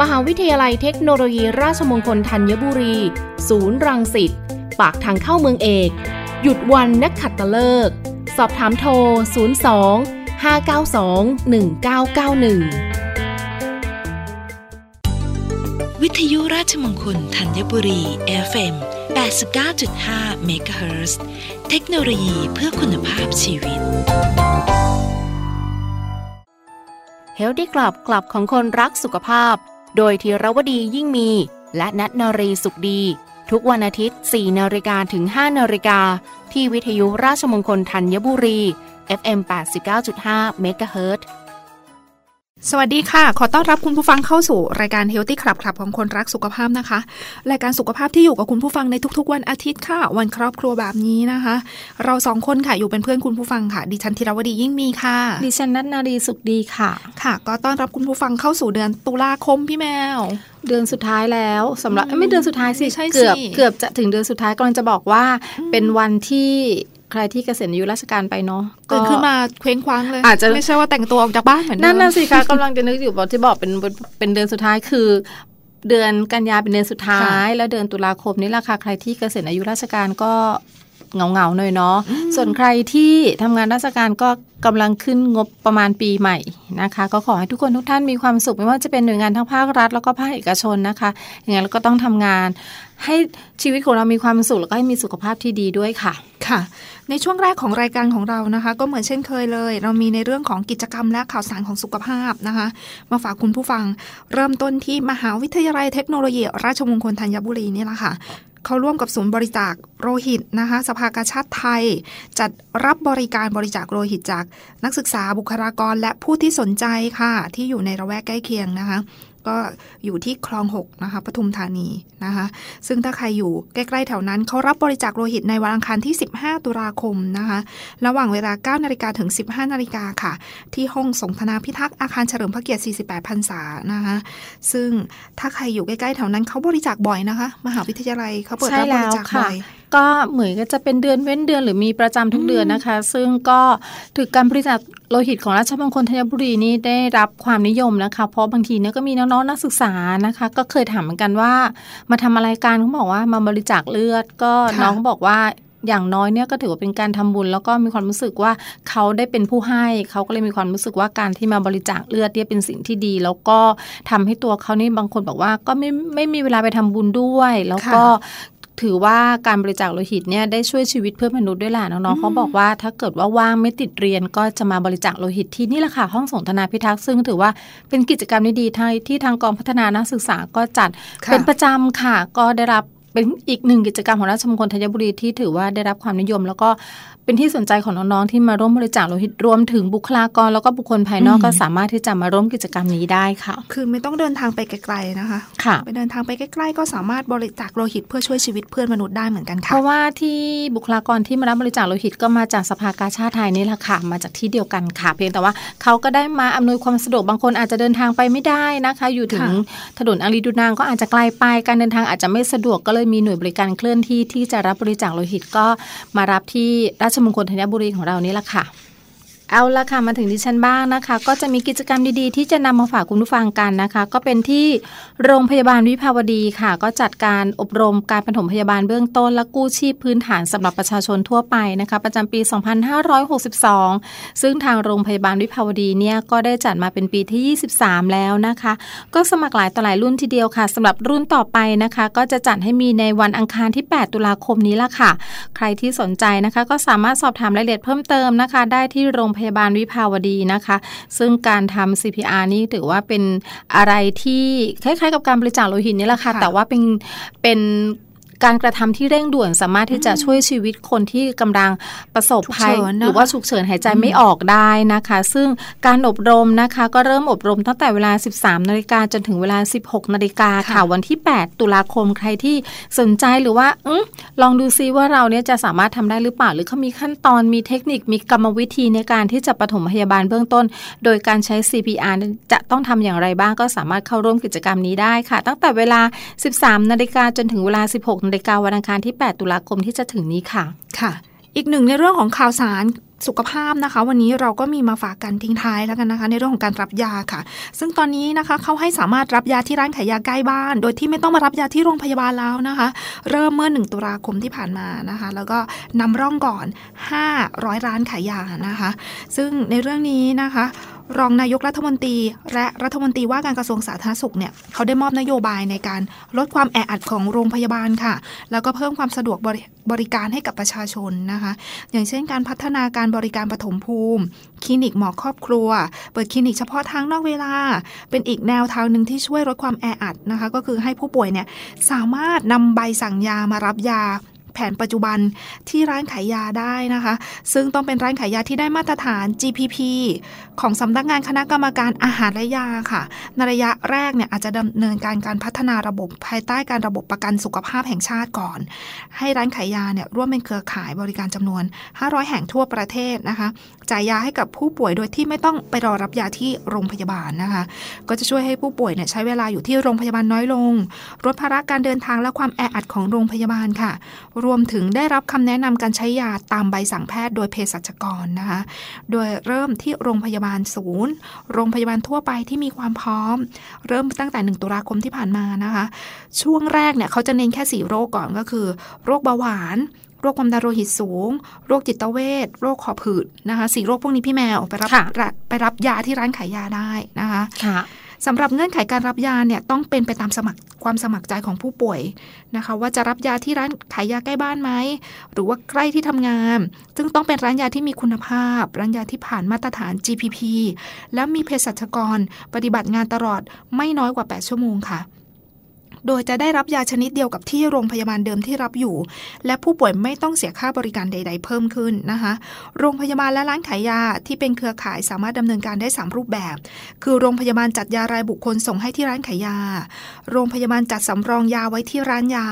มหาวิทยาลัยเทคโนโลยีราชมงคลธัญบุรี ศูนย์รังสิต ปากทางเข้าเมืองเอก หยุดวันนักขัดตะเลิก สอบถามโทร 02 592 1991 วิทยุราชมงคลธัญบุรี FM 89.5 MHz เทคโนโลยีเพื่อคุณภาพชีวิต Healthy Club กลับของคนรักสุขภาพ โดยธีรวดียิ่งมี และนัทนรีสุขดี ทุกวันอาทิตย์ 4นาฬิกาถึง 5นาฬิกาที่วิทยุราชมงคลธัญบุรี FM 89.5 MHz สวัสดีค่ะ ขอต้อนรับคุณผู้ฟังเข้าสู่รายการ Healthy Club คลับของคนรักสุขภาพนะคะ รายการสุขภาพที่อยู่กับคุณผู้ฟังในทุกๆ วันอาทิตย์ค่ะ วันครอบครัวแบบนี้นะคะ เราสองคนค่ะอยู่เป็นเพื่อนคุณผู้ฟังค่ะ ดิฉันธีรวดียิ่งมีค่ะ ดิฉันนัทนารีสุขดีค่ะ ค่ะ ก็ต้อนรับคุณผู้ฟังเข้าสู่เดือนตุลาคมพี่แมว เดือนสุดท้ายแล้วสำหรับอืมไม่เดือนสุดท้ายสิใช่สิ เกือบเกือบจะถึงเดือนสุดท้ายกำลังจะบอกว่า เป็นวันที่ ใครที่เกษียณอายุราชการไปเนาะตื่นขึ้นมาเคว้งคว้างเลย อาจจะไม่ใช่ว่าแต่งตัวออกจากบ้านเหมือนเดิมนั่นน่ะสิคะกำลังจะนึกอยู่บอกที่บอกเป็นเป็นเดือนสุดท้ายคือ เดือนกันยาเป็นเดือนสุดท้าย แล้วเดือนตุลาคมนี่แหละค่ะใครที่เกษียณอายุราชการก็เหงาเงาๆหน่อยเนาะ ส่วนใครที่ทำงานราชการก็กำลังขึ้นงบประมาณปีใหม่นะคะ ก็ขอให้ทุกคนทุกท่านมีความสุข ไม่ว่าจะเป็นหน่วยงานทั้งภาครัฐ แล้วก็ภาคเอกชนนะคะอย่างนั้นเราก็ต้องทำงาน ให้ชีวิตของเรามีความสุขแล้วก็ให้มีสุขภาพที่ดีด้วยค่ะ ค่ะ ในช่วงแรกของรายการของเรานะคะ ก็เหมือนเช่นเคยเลย เรามีในเรื่องของกิจกรรมและข่าวสารของสุขภาพนะคะ มาฝากคุณผู้ฟัง เริ่มต้นที่มหาวิทยาลัยเทคโนโลยี ราชมงคลธัญบุรีนี่แหละค่ะเขาร่วมกับศูนย์บริจาคโลหิตนะคะสภากาชาติไทย จัดรับบริการบริจาคโลหิตจากนักศึกษาบุคลากรและผู้ที่สนใจค่ะ ที่อยู่ในระแวกใกล้เคียงนะคะ ก็อยู่ที่คลองหกนะคะปทุมธานีนะคะ ซึ่งถ้าใครอยู่ใกล้ๆแถวนั้นเขารับบริจาคโลหิตในวันอังคารที่ 15 ตุลาคมนะคะ ระหว่างเวลา 9 นาฬิกาถึง 15 นาฬิกาค่ะ ที่ห้องสงธนาพิทักษ์อาคารเฉลิมพระเกียรติ 48 พรรษานะคะ ซึ่งถ้าใครอยู่ใกล้ๆแถวนั้นเขาบริจาคบ่อยนะคะ มหาวิทยาลัยเขาเปิดรับบริจาคบ่อย ก็เหมือนก็จะเป็นเดือนเว้นเดือนหรือมีประจำทุกเดือนนะคะ ซึ่งก็ถือการบริจาคโลหิตของราชมงคลธัญบุรีนี่ได้รับความนิยมนะคะ เพราะบางทีเนี่ยก็มีน้องๆนักศึกษานะคะ ก็เคยถามเหมือนกันว่า มาทำอะไรกันเขาบอกว่ามาบริจาคเลือด ก็ค่ะน้องบอกว่าอย่างน้อยเนี่ยก็ถือว่าเป็นการทำบุญ แล้วก็มีความรู้สึกว่าเขาได้เป็นผู้ให้เขาก็เลยมีความรู้สึกว่าการที่มาบริจาคเลือดเนี่ยเป็นสิ่งที่ดี แล้วก็ทำให้ตัวเขานี่บางคนบอกว่าก็ไม่ไม่มีเวลาไปทำบุญด้วย แล้วก็ ถือว่าการบริจาคโลหิตเนี่ยได้ช่วยชีวิตเพื่อนมนุษย์ด้วยแหละน้องๆเขาบอกว่าถ้าเกิดว่าว่างไม่ติดเรียนก็จะมาบริจาคโลหิตที่นี่แหละค่ะห้องสนทนาพิทักษ์ซึ่งถือว่าเป็นกิจกรรมดีๆทางที่ทางกองพัฒนานักศึกษาก็จัดค่ะเป็นประจำค่ะ ก็ได้รับ เป็นอีกหนึ่งกิจกรรมของราชมงคลธัญบุรีที่ถือว่าได้รับความนิยม แล้วก็เป็นที่สนใจของน้องๆที่มาร่วมบริจาคโลหิตรวมถึงบุคลากร แล้วก็บุคคลภายนอกก็สามารถที่จะมาร่วมกิจกรรมนี้ได้ค่ะ คือไม่ต้องเดินทางไปไกลๆนะคะค่ะไปเดินทางไปใกล้ๆก็สามารถบริจาคโลหิตเพื่อช่วยชีวิตเพื่อนมนุษย์ได้เหมือนกันเพค่ะราะว่าที่บุคลากรที่มารับบริจาคโลหิตก็มาจากสภากาชาติไทยนี่แหละค่ะมาจากที่เดียวกันค่ะ เพียงแต่ว่าเขาก็ได้มาอำนวยความสะดวกบางคนอาจจะเดินทางไปไม่ได้นะคะ อยู่ถึงค่ะถนนอังรีดูนางก็อาจจะไกลไปการเดินทางอาจจะไม่สะดวกก็เลยมีหน่วยบริการเคลื่อนที่ที่จะรับบริจาคโลหิตก็มารับที่ราชมงคลธัญบุรีของเรานี่แหละค่ะ เอาละค่ะมาถึงดิฉันบ้างนะคะ ก็จะมีกิจกรรมดีๆ ที่จะนำมาฝากคุณผู้ฟังกันนะคะ ก็เป็นที่โรงพยาบาลวิภาวดีค่ะ ก็จัดการอบรมการปฐมพยาบาลเบื้องต้น และกู้ชีพพื้นฐานสำหรับประชาชนทั่วไปนะคะ ประจำปี 2562 ซึ่งทางโรงพยาบาลวิภาวดีเนี่ยก็ได้จัดมาเป็นปีที่ 23 แล้วนะคะ ก็สมัครหลายต่อหลายรุ่นทีเดียวค่ะสำหรับรุ่นต่อไปนะคะ ก็จะจัดให้มีในวันอังคารที่ 8 ตุลาคมนี้ละค่ะ ใครที่สนใจนะคะ ก็สามารถสอบถามรายละเอียดเพิ่มเติมนะคะ ได้ที่โรงพยาบาลวิภาวดีนะคะ ซึ่งการทำ CPR นี่ถือว่าเป็นอะไรที่คล้ายๆ กับการบริจาคโลหิตนี่แหละค่ะค่ะแต่ว่าเป็นเป็น การกระทำที่เร่งด่วนสามารถที่จะช่วยชีวิตคนที่กำลังประสบภัยฉุกเฉินนะหรือว่าฉุกเฉินหายใจไม่ออกได้นะคะ ซึ่งการอบรมนะคะก็เริ่มอบรมตั้งแต่เวลา 13นาฬิกาจนถึงเวลา 16นาฬิกาค่ะวันที่ 8 ตุลาคมใครที่สนใจหรือว่าอมลองดูซิว่าเราเนี่ยจะสามารถทำได้หรือเปล่า หรือเขามีขั้นตอนมีเทคนิคมีกรรมวิธีในการที่จะปฐมพยาบาลเบื้องต้น โดยการใช้ CPR จะต้องทำอย่างไรบ้างก็สามารถเข้าร่วมกิจกรรมนี้ได้ค่ะ ตั้งแต่เวลา 13นาฬิกาจนถึงเวลา 16นาฬิกาวันอังคารที่ 8 ตุลาคมที่จะถึงนี้ค่ะ ค่ะ อีกหนึ่งในเรื่องของข่าวสารสุขภาพนะคะ วันนี้เราก็มีมาฝากกันทิ้งท้ายแล้วกันนะคะ ในเรื่องของการรับยาค่ะ ซึ่งตอนนี้นะคะเขาให้สามารถรับยาที่ร้านขายยาใกล้บ้าน โดยที่ไม่ต้องมารับยาที่โรงพยาบาลแล้วนะคะ เริ่มเมื่อ 1 ตุลาคมที่ผ่านมานะคะ แล้วก็นำร่องก่อน 500 ร้านขายยานะคะ ซึ่งในเรื่องนี้นะคะ รองนายกรัฐมนตรี และรัฐมนตรีว่าการกระทรวงสาธารณสุขเนี่ยเขาได้มอบนโยบายในการลดความแออัดของโรงพยาบาลค่ะ แล้วก็เพิ่มความสะดวกบรบริการให้กับประชาชนนะคะ อย่างเช่นการพัฒนาการบริการปฐมภูมิ คลินิกหมอครอบครัว เปิดคลินิกเฉพาะทางนอกเวลา เป็นอีกแนวทางหนึ่งที่ช่วยลดความแออัดนะคะ ก็คือให้ผู้ป่วยเนี่ยสามารถนำใบสั่งยามารับยา แผนปัจจุบันที่ร้านขายยาได้นะคะ ซึ่งต้องเป็นร้านขายยาที่ได้มาตรฐาน GPP ของสำนักงานคณะกรรมการอาหารและยาค่ะ ในระยะแรกเนี่ยอาจจะดำเนินการการพัฒนาระบบภายใต้การระบบประกันสุขภาพแห่งชาติก่อน ให้ร้านขายยาเนี่ยร่วมเป็นเครือข่ายบริการจำนวน 500 แห่งทั่วประเทศนะคะ จ่ายยาให้กับผู้ป่วยโดยที่ไม่ต้องไปรอรับยาที่โรงพยาบาลนะคะ ก็จะช่วยให้ผู้ป่วยเนี่ยใช้เวลาอยู่ที่โรงพยาบาลน้อยลงลดภาระการเดินทางและความแออัดของโรงพยาบาลค่ะรวมถึงได้รับคำแนะนำการใช้ยาตามใบสั่งแพทย์โดยเภสัชกรนะคะ โดยเริ่มที่โรงพยาบาลศูนย์ โรงพยาบาลทั่วไปที่มีความพร้อม เริ่มตั้งแต่ 1 ตุลาคมที่ผ่านมานะคะ ช่วงแรกเนี่ยเขาจะเน้นแค่ 4 โรคก่อนก็คือ โรคเบาหวานโรคความดันโลหิตสูง โรคจิตเวช โรคหอบหืดนะคะสี่โรคพวกนี้พี่แมวไปรับค่ะไปรับยาที่ร้านขายยาได้นะคะค่ะ สำหรับเงื่อนไขการรับยาเนี่ยต้องเป็นไปตามสมัครความสมัครใจของผู้ป่วยนะคะ ว่าจะรับยาที่ร้านขายยาใกล้บ้านไหมหรือว่าใกล้ที่ทำงาน ซึ่งต้องเป็นร้านยาที่มีคุณภาพ ร้านยาที่ผ่านมาตรฐาน GPP แล้วมีเภสัชกร ปฏิบัติงานตลอดไม่น้อยกว่า 8 ชั่วโมงค่ะ โดยจะได้รับยาชนิดเดียวกับที่โรงพยาบาลเดิมที่รับอยู่ และผู้ป่วยไม่ต้องเสียค่าบริการใด ๆ เพิ่มขึ้นนะคะ โรงพยาบาลและร้านขายยาที่เป็นเครือข่ายสามารถดำเนินการได้ 3 รูปแบบ คือโรงพยาบาลจัดยารายบุคคลส่งให้ที่ร้านขายยา โรงพยาบาลจัดสำรองยาไว้ที่ร้านยา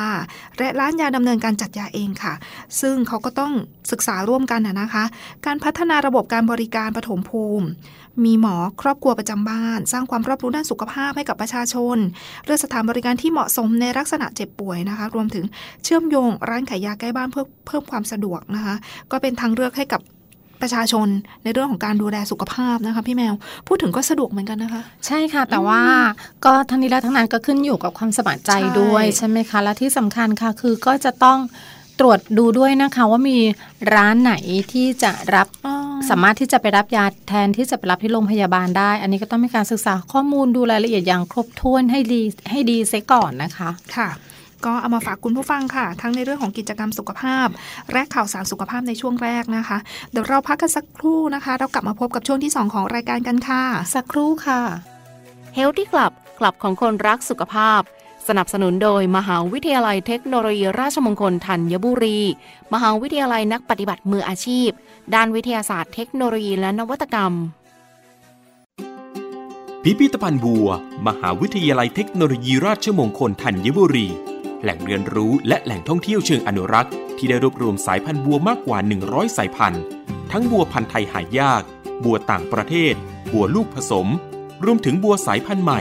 และร้านยาดำเนินการจัดยาเองค่ะ ซึ่งเขาก็ต้องศึกษาร่วมกันนะคะ การพัฒนาระบบการบริการปฐมภูมิ มีหมอครอบครัวประจำบ้าน สร้างความรอบรู้ด้านสุขภาพให้กับประชาชน เลือกสถานบริการที่เหมาะสมในลักษณะเจ็บป่วยนะคะ รวมถึงเชื่อมโยงร้านขายยาใกล้บ้านเพื่อเพิ่มความสะดวกนะคะ ก็เป็นทางเลือกให้กับประชาชนในเรื่องของการดูแลสุขภาพนะคะพี่แมวพูดถึงก็สะดวกเหมือนกันนะคะ ใช่ค่ะแต่ว่าก็ทั้งนี้และทั้งนั้นก็ขึ้นอยู่กับความสมัครใจใช่ด้วยใช่ไหมคะและที่สำคัญค่ะคือก็จะต้อง ตรวจดูด้วยนะคะว่ามีร้านไหนที่จะรับอ๋อสามารถที่จะไปรับยาแทนที่จะไปรับที่โรงพยาบาลได้ อันนี้ก็ต้องมีการศึกษาข้อมูลดูรายละเอียดอย่างครบถ้วนให้ดีให้ดีเสียก่อนนะคะค่ะก็เอามาฝากคุณผู้ฟังค่ะ ทั้งในเรื่องของกิจกรรมสุขภาพและข่าวสารสุขภาพในช่วงแรกนะคะ เดี๋ยวเราพักกันสักครู่นะคะ เรากลับมาพบกับช่วงที่ 2 ของรายการกันค่ะ สักครู่ค่ะ Healthy Club คลับของคนรักสุขภาพ สนับสนุนโดยมหาวิทยาลัยเทคโนโลยีราชมงคลธัญบุรี มหาวิทยาลัยนักปฏิบัติมืออาชีพ ด้านวิทยาศาสตร์เทคโนโลยีและนวัตกรรม พิพิธภัณฑ์บัว มหาวิทยาลัยเทคโนโลยีราชมงคลธัญบุรี แหล่งเรียนรู้และแหล่งท่องเที่ยวเชิงอนุรักษ์ ที่ได้รวบรวมสายพันธุ์บัวมากกว่า 100 สายพันธุ์ ทั้งบัวพันธุ์ไทยหายาก บัวต่างประเทศ บัวลูกผสม รวมถึงบัวสายพันธุ์ใหม่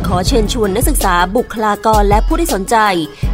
ขอเชิญชวนนักศึกษาบุคลากรและผู้ที่สนใจ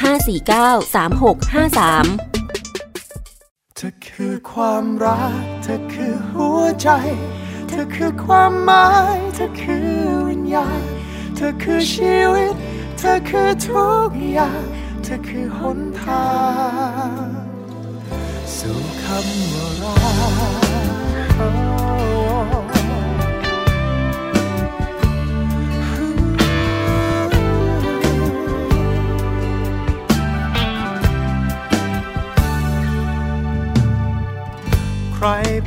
549 3653 เธอคือความรัก เธอคือหัวใจ เธอคือความหมาย เธอคือวิญญาณ เธอคือชีวิต เธอคือทุกอย่าง เธอคือหนทางสู่คำว่ารัก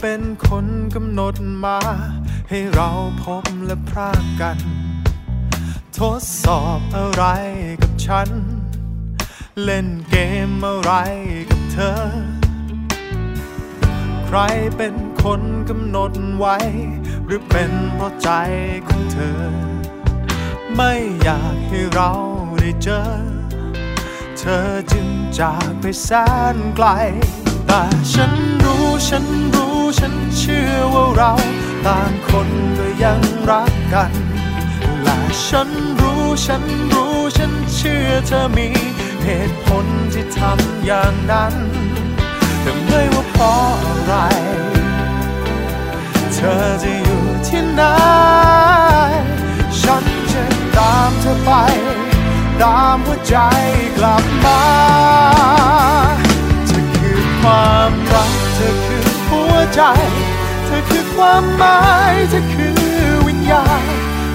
เป็นคนกำหนดมา ให้เราพบและพรากกัน ทดสอบอะไรกับฉัน เล่นเกมอะไรกับเธอ ใครเป็นคนกำหนดไว้ หรือเป็นเพราะใจของเธอ ไม่อยากให้เราได้เจอ เธอจึงจากไปแสนไกล แต่ฉันรู้ฉันรู้ ฉันเชื่อว่าเราต่างคนก็ยังรักกัน และฉันรู้ฉันรู้ฉันเชื่อเธอมีเหตุผลที่ทำอย่างนั้นแต่ไม่ว่าเพราะอะไร เธอจะอยู่ที่ไหน ฉันจะตามเธอไป ตามหัวใจกลับมาเธอคือความ ใจ เธอคือความหมาย เธอคือวิญญาณ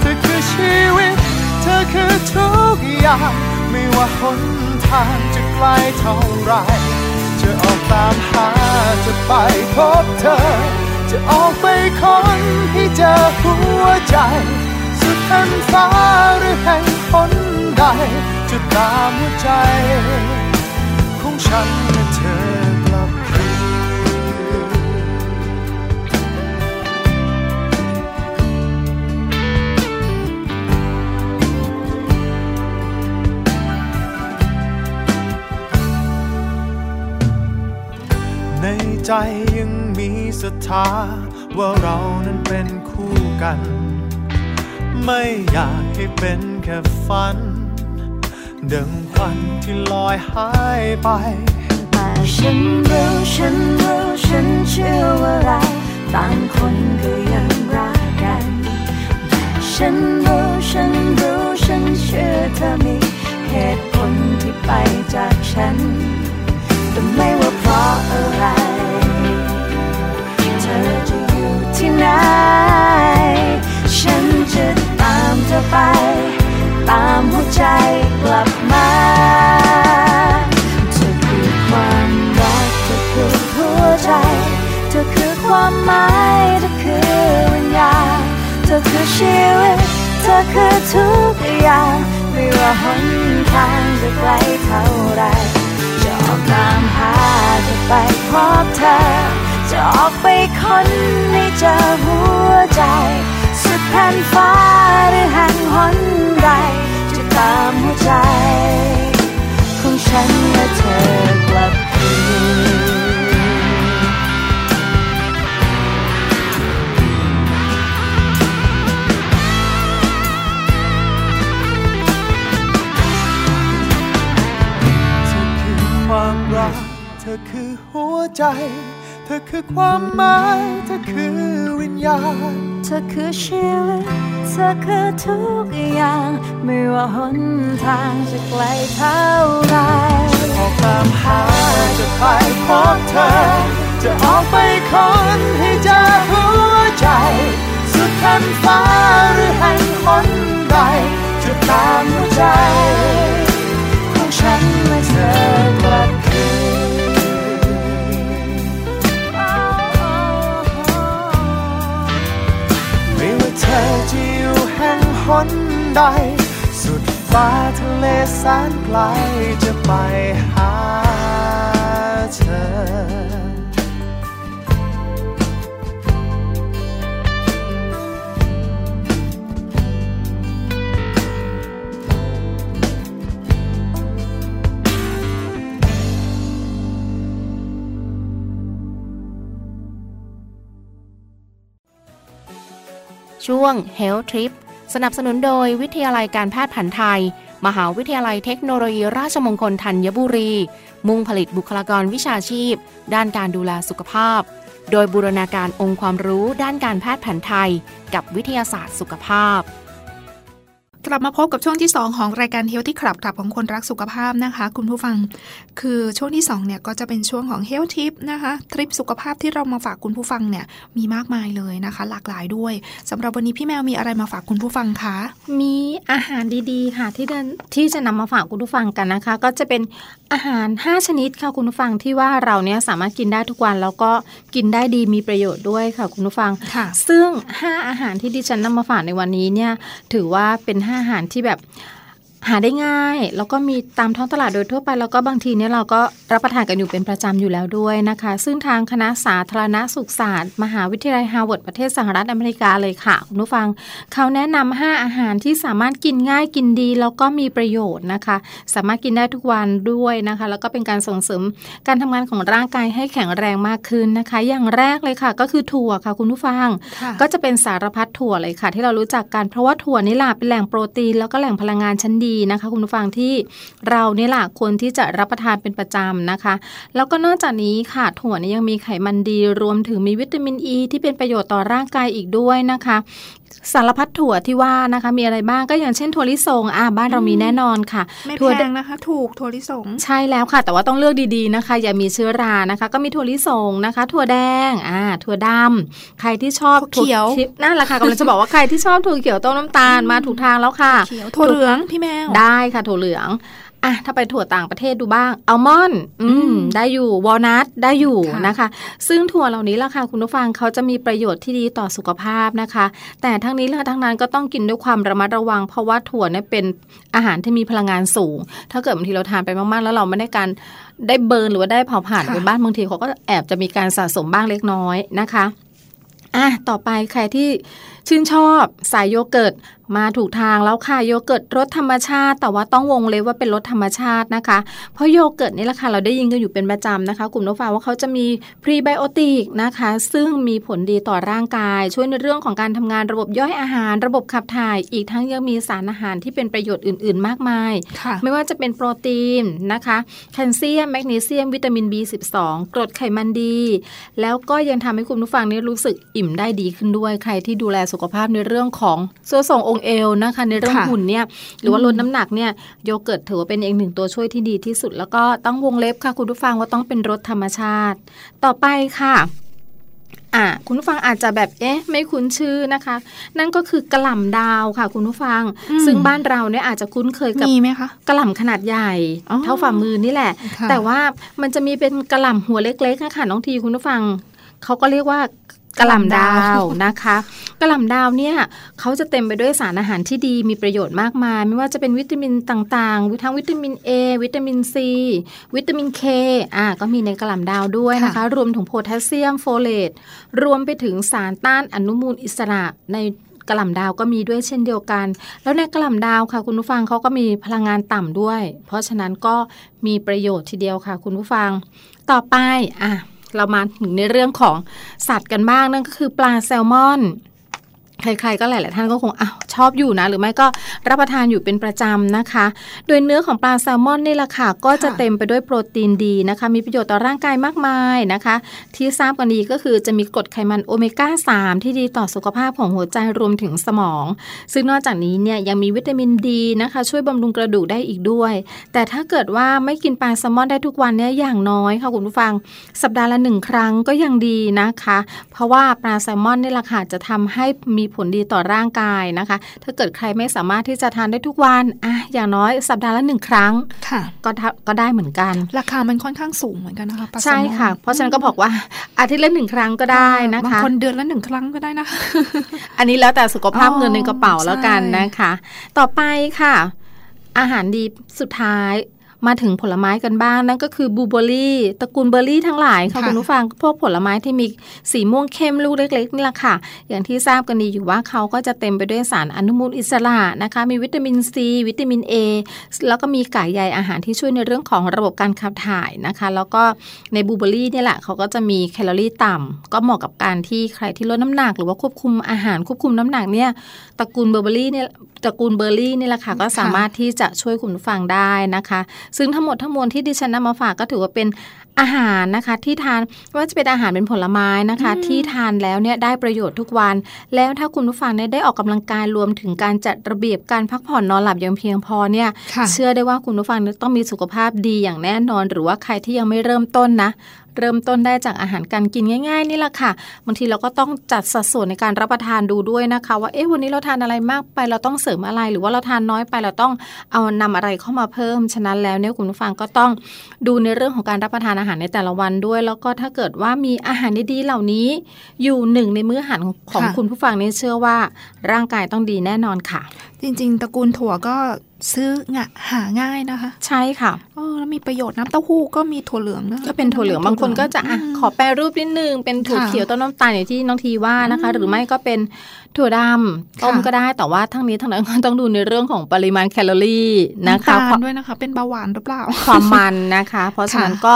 เธอคือชีวิต เธอคือทุกอย่าง ไม่ว่าหนทางจะไกลเท่าไร จะออกตามหา จะไปพบเธอ จะออกไปค้นให้เจอหัวใจ สุดแผ่นฟ้าหรือแห่งหนใด จะตามหัวใจของฉัน ใจยังมีศรัทธาว่าเรานั้นเป็นคู่กัน ไม่อยากให้เป็นแค่ฝัน ดังควันที่ลอยหายไปแต่ฉันรู้ฉันรู้ฉันเชื่อว่าเราต่างคนก็ยังรักกันแต่ฉันรู้ฉันรู้ฉันเชื่อเธอมีเหตุผลที่ไปจากฉันแต่ไม่ว่าเพราะอะไร อยู่ที่ไหน ฉันจะตามเธอไป ตามหัวใจกลับมาเธอคือความรักเธอคือหัวใจ เธอคือความหมายเธอคือวิญญาณเธอคือชีวิต เธอคือทุกอย่างไม่ว่าหนทางจะไกลเท่าไรจะออกตามหาจะไปพบเธอ จะออกไปค้นให้เจอหัวใจ สุดแผ่นฟ้าหรือแห่งหนใด จะตามหัวใจ ของฉันและเธอกลับคืนความรักเธอคือหัวใจ เธอคือความหมาย เธอคือวิญญาณ เธอคือชีวิต เธอคือทุกอย่าง ไม่ว่าหนทางจะไกลเท่าไรออกตามหา จะไปพบเธอ จะออกไปค้นให้เจอหัวใจ สุดแผ่นฟ้าหรือแห่งหนใดจะตามหัวใจ ใด สุดฟ้าทะเลแสนไกลจะไปหาเธอช่วง Health Trip สนับสนุนโดยวิทยาลัยการแพทย์แผนไทย มหาวิทยาลัยเทคโนโลยีราชมงคลธัญบุรี มุ่งผลิตบุคลากรวิชาชีพ ด้านการดูแลสุขภาพ โดยบูรณาการองค์ความรู้ด้านการแพทย์แผนไทย กับวิทยาศาสตร์สุขภาพ กลับมาพบกับช่วงที่ 2 ของรายการเฮลที่คลับคลับของคนรักสุขภาพนะคะ คุณผู้ฟังคือช่วงที่2เนี่ยก็จะเป็นช่วงของเฮลทิปนะคะทริปสุขภาพที่เรามาฝากคุณผู้ฟังเนี่ยมีมากมายเลยนะคะ หลากหลายด้วยสำหรับวันนี้พี่แมวมีอะไรมาฝากคุณผู้ฟังคะมีอาหารดีๆ ค่ะที่เดินที่จะนำมาฝากคุณผู้ฟังกันนะคะ ก็จะเป็นอาหาร 5 ชนิดค่ะคุณผู้ฟังที่ว่าเราเนี่ยสามารถกินได้ทุกวันแล้วก็กินได้ดีมีประโยชน์ด้วยค่ะคุณผู้ฟังค่ะซึ่ง 5 อาหารที่ดิฉันนำมาฝากในวันนี้เนี่ยถือว่าเป็น5อาหารที่แบบ หาได้ง่าย แล้วก็มีตามท้องตลาดโดยทั่วไป แล้วก็บางทีเนี่ยเราก็รับประทานกันอยู่เป็นประจำอยู่แล้วด้วยนะคะ ซึ่งทางคณะสาธารณสุขศาสตร์ มหาวิทยาลัยฮาร์วาร์ดประเทศสหรัฐอเมริกาเลยค่ะ คุณผู้ฟัง เขาแนะนำ5อาหารที่สามารถกินง่ายกินดี แล้วก็มีประโยชน์นะคะ สามารถกินได้ทุกวันด้วยนะคะ แล้วก็เป็นการส่งเสริมการทำงานของร่างกายให้แข็งแรงมากขึ้นนะคะ อย่างแรกเลยค่ะ ก็คือถั่วค่ะ คุณผู้ฟังค่ะก็จะเป็นสารพัดถั่วเลยค่ะ ที่เรารู้จักกันเพราะว่าถั่วนี่แหละเป็นแหล่งโปรตีนแล้วก็แหล่งพลังงานชั้นดีนะคะคุณผู้ฟังที่เรานี่แหละควรที่จะรับประทานเป็นประจำนะคะ แล้วก็นอกจากนี้ค่ะถั่วเนี่ยังมีไขมันดี รวมถึงมีวิตามินอ e ีที่เป็นประโยชน์ต่อร่างกายอีกด้วยนะคะสารพัดถั่วที่ว่านะคะ มีอะไรบ้างก็อย่างเช่นถั่วลิสงอ่าบ้านเรามีแน่นอนค่ะไม่ถั่วแพงนะคะ ถูกถั่วลิสง ใช่แล้วค่ะ แต่ว่าต้องเลือกดีๆนะคะ อย่ามีเชื้อรานะคะ ก็มีถั่วลิสงนะคะ ถั่วแดงอ่าถั่วดำใครที่ชอบถั่วเขียวถั่นั่นแหละค่ะกำลังจะบอกว่าใครที่ชอบถั่วเขียวต้มน้ำตาลมาถูกทางแล้วค่ะเขียวถั่วเหลืองพี่แมวได้ค่ะ ถั่วเหลือง อะถ้าไปถั่วต่างประเทศดูบ้างอัลมอนด์อือืมมได้อยู่วอลนัทได้อยู่ค่ะนะคะ ซึ่งถั่วเหล่านี้ล่ะค่ะคุณผู้ฟังเขาจะมีประโยชน์ที่ดีต่อสุขภาพนะคะ แต่ทั้งนี้และทั้งนั้นก็ต้องกินด้วยความระมัดระวัง เพราะว่าถั่วเนี่ยเป็นอาหารที่มีพลังงานสูง ถ้าเกิดบางทีเราทานไปมากๆ แล้วเราไม่ได้การได้เบิร์นหรือว่าได้เผาผ่านค่ะไปบ้านบางทีเขาก็แอบจะมีการสะสมบ้างเล็กน้อยนะคะอะต่อไปใครที่ ชื่นชอบสายโยเกิร์ตมาถูกทางแล้วค่ะโยเกิร์ตรสธรรมชาติ แต่ว่าต้องวงเล็บว่าเป็นรสธรรมชาตินะคะ เพราะโยเกิร์ตนี่แหละค่ะเราได้ยินกันอยู่เป็นประจำนะคะ กลุ่มนักฟังว่าเขาจะมีพรีไบโอติกนะคะ ซึ่งมีผลดีต่อร่างกาย ช่วยในเรื่องของการทำงานระบบย่อยอาหาร ระบบขับถ่าย อีกทั้งยังมีสารอาหารที่เป็นประโยชน์อื่น ๆ มากมายค่ะไม่ว่าจะเป็นโปรตีนนะคะแคลเซียมแมกนีเซียม วิตามิน B12 กรดไขมันดี แล้วก็ยังทำให้คุณผู้ฟังนี่รู้สึกอิ่มได้ดีขึ้นด้วยใครที่ดูแลสุขภาพในเรื่องของส่วนทรงองค์เอวนะคะ ในเรื่องค่ะหุ่นเนี่ยหรือว่าลดน้ำหนักเนี่ยโยเกิร์ตถือว่าเป็นอีกหนึ่งตัวช่วยที่ดีที่สุด แล้วก็ต้องวงเล็บค่ะ คุณผู้ฟังว่าต้องเป็นรสธรรมชาติ ต่อไปค่ะอะคุณผู้ฟังอาจจะแบบเอ๊ะไม่คุ้นชื่อนะคะ นั่นก็คือกระหล่ำดาวค่ะ คุณผู้ฟังอืมซึ่งบ้านเราเนี่ยอาจจะคุ้นเคยกับมีไหมคะกระหล่ำขนาดใหญ่อ๋อเท่าฝ่ามือนี่แหละค่ะแต่ว่ามันจะมีเป็นกะหล่ำหัวเล็กๆนะคะน้องทีคุณผู้ฟังเขาก็เรียกว่าก ระหล่ำดาวนะคะกระหล่ำดาวเนี่ยเขาจะเต็มไปด้วยสารอาหารที่ดีมีประโยชน์มากมาย ไม่ว่าจะเป็นวิตามินต่างๆ ทั้งวิตามิน A วิตามิน C วิตามิน K อ่าก็มีในกะหล่ำดาวด้วยนะคะ รวมถึงโพแทสเซียมโฟเลตรวมไปถึงสารต้านอนุมูลอิสระในกะหล่ำดาวก็มีด้วยเช่นเดียวกัน แล้วในกระหล่ำดาวค่ะ คุณผู้ฟังเขาก็มีพลังงานต่ำด้วย เพราะฉะนั้นก็มีประโยชน์ทีเดียวค่ะ คุณผู้ฟังต่อไปอะ เรามาถึงในเรื่องของสัตว์กันบ้างนั่นก็คือปลาแซลมอน ใครๆก็หลายๆท่านก็คงอ้าวชอบอยู่นะ หรือไม่ก็รับประทานอยู่เป็นประจำนะคะ โดยเนื้อของปลาแซลมอนนี่แหละค่ะก็จะเต็มไปด้วยโปรตีนดีนะคะ มีประโยชน์ต่อร่างกายมากมายนะคะ ที่ทราบกันดีก็คือจะมีกรดไขมันโอเมก้า 3 ที่ดีต่อสุขภาพของหัวใจรวมถึงสมอง ซึ่งนอกจากนี้เนี่ยยังมีวิตามินดีนะคะ ช่วยบำรุงกระดูกได้อีกด้วย แต่ถ้าเกิดว่าไม่กินปลาแซลมอนได้ทุกวันเนี่ยอย่างน้อยค่ะคุณผู้ฟัง สัปดาห์ละหนึ่งครั้งก็ยังดีนะคะ เพราะว่าปลาแซลมอนนี่แหละค่ะจะทำให้มีผลดีต่อร่างกายนะคะ ถ้าเกิดใครไม่สามารถที่จะทานได้ทุกวันอะอย่างน้อยสัปดาห์ละหนึ่งครั้งค่ะก็ทะก็ได้เหมือนกัน ราคามันค่อนข้างสูงเหมือนกันนะคะปลาแซลมอนใช่ค่ะ เพราะฉะนั้นก็บอกว่าอาทิตย์ละหนึ่งครั้งก็ได้นะบางคะคนเดือนละหนึ่งครั้งก็ได้นะคะอันนี้แล้วแต่สุขภาพอ๋อเงินในกระเป๋าแล้วกันใช่นะคะ ต่อไปค่ะ อาหารดีสุดท้าย มาถึงผลไม้กันบ้าง นั่นก็คือบูเบอรี่ตระกูลเบอร์รี่ทั้งหลายค่ะค่ะคุณผู้ฟังพวกผลไม้ที่มีสีม่วงเข้มลูกเล็กๆนี่แหละค่ะ อย่างที่ทราบกันดีอยู่ว่าเขาก็จะเต็มไปด้วยสารอนุมูลอิสระนะคะ มีวิตามินซีวิตามิน A แล้วก็มีกากใยอาหารที่ช่วยในเรื่องของระบบการขับถ่ายนะคะ แล้วก็ในบลูเบอร์รี่เนี่ยแหละเขาก็จะมีแคลอรี่ต่ำก็เหมาะกับการที่ใครที่ลดน้ำหนัก หรือว่าควบคุมอาหารควบคุมน้ำหนักเนี่ยตระกูลเบอร์เบอรี่เนี่ยตระกูลเบอร์รี่นี่แหละค่ะก็สามารถที่จะช่วยคุณผู้ฟังได้นะคะซึ่งทั้งหมดทั้งมวลที่ดิฉันนำมาฝากก็ถือว่าเป็นอาหารนะคะที่ทานไม่ว่าจะเป็นอาหารเป็นผลไม้นะคะ ที่ทานแล้วเนี่ยได้ประโยชน์ทุกวัน แล้วถ้าคุณผู้ฟังเนี่ยได้ออกกำลังกายรวมถึงการจัดระเบียบการพักผ่อนนอนหลับอย่างเพียงพอเนี่ยค่ะเชื่อได้ว่าคุณผู้ฟังเนี่ยต้องมีสุขภาพดีอย่างแน่นอน หรือว่าใครที่ยังไม่เริ่มต้นนะ เริ่มต้นได้จากอาหารการกินง่าย ๆ นี่แหละค่ะบางทีเราก็ต้องจัดสัดส่วนในการรับประทานดูด้วยนะคะ ว่าเอ๊ะวันนี้เราทานอะไรมากไปเราต้องเสริมอะไร หรือว่าเราทานน้อยไปเราต้องเอานำอะไรเข้ามาเพิ่ม ฉะนั้นแล้วเนี่ยคุณผู้ฟังก็ต้องดูในเรื่องของการรับประทานอาหารในแต่ละวันด้วย แล้วก็ถ้าเกิดว่ามีอาหารดีๆเหล่านี้ อยู่หนึ่งในมื้ออาหารของของค่ะคุณผู้ฟังนี่เชื่อว่าร่างกายต้องดีแน่นอนค่ะ จริง ๆตระกูลถั่วก็ซื้องะหาง่ายนะคะ ใช่ค่ะเออแล้วมีประโยชน์น้ำเต้าหู้ก็มีถั่วเหลืองนะคะก็เป็นถั่วเหลืองบางคนก็จะอะขอแปรรูปนิดนึงเป็นถั่วค่ะเขียวต้นน้ำตาลอย่างที่น้องทีว่านะคะ หรือไม่ก็เป็น ถั่วดำต้มค่ะก็ได้แต่ว่าทั้งนี้ทั้งนั้นก็ต้องดูในเรื่องของปริมาณแคลอรี่นะคะน้ำตาควาลมด้วยนะคะ เป็นเบาหวานหรือเปล่า ความมันนะคะ เพราะฉะนั้นค่ะก็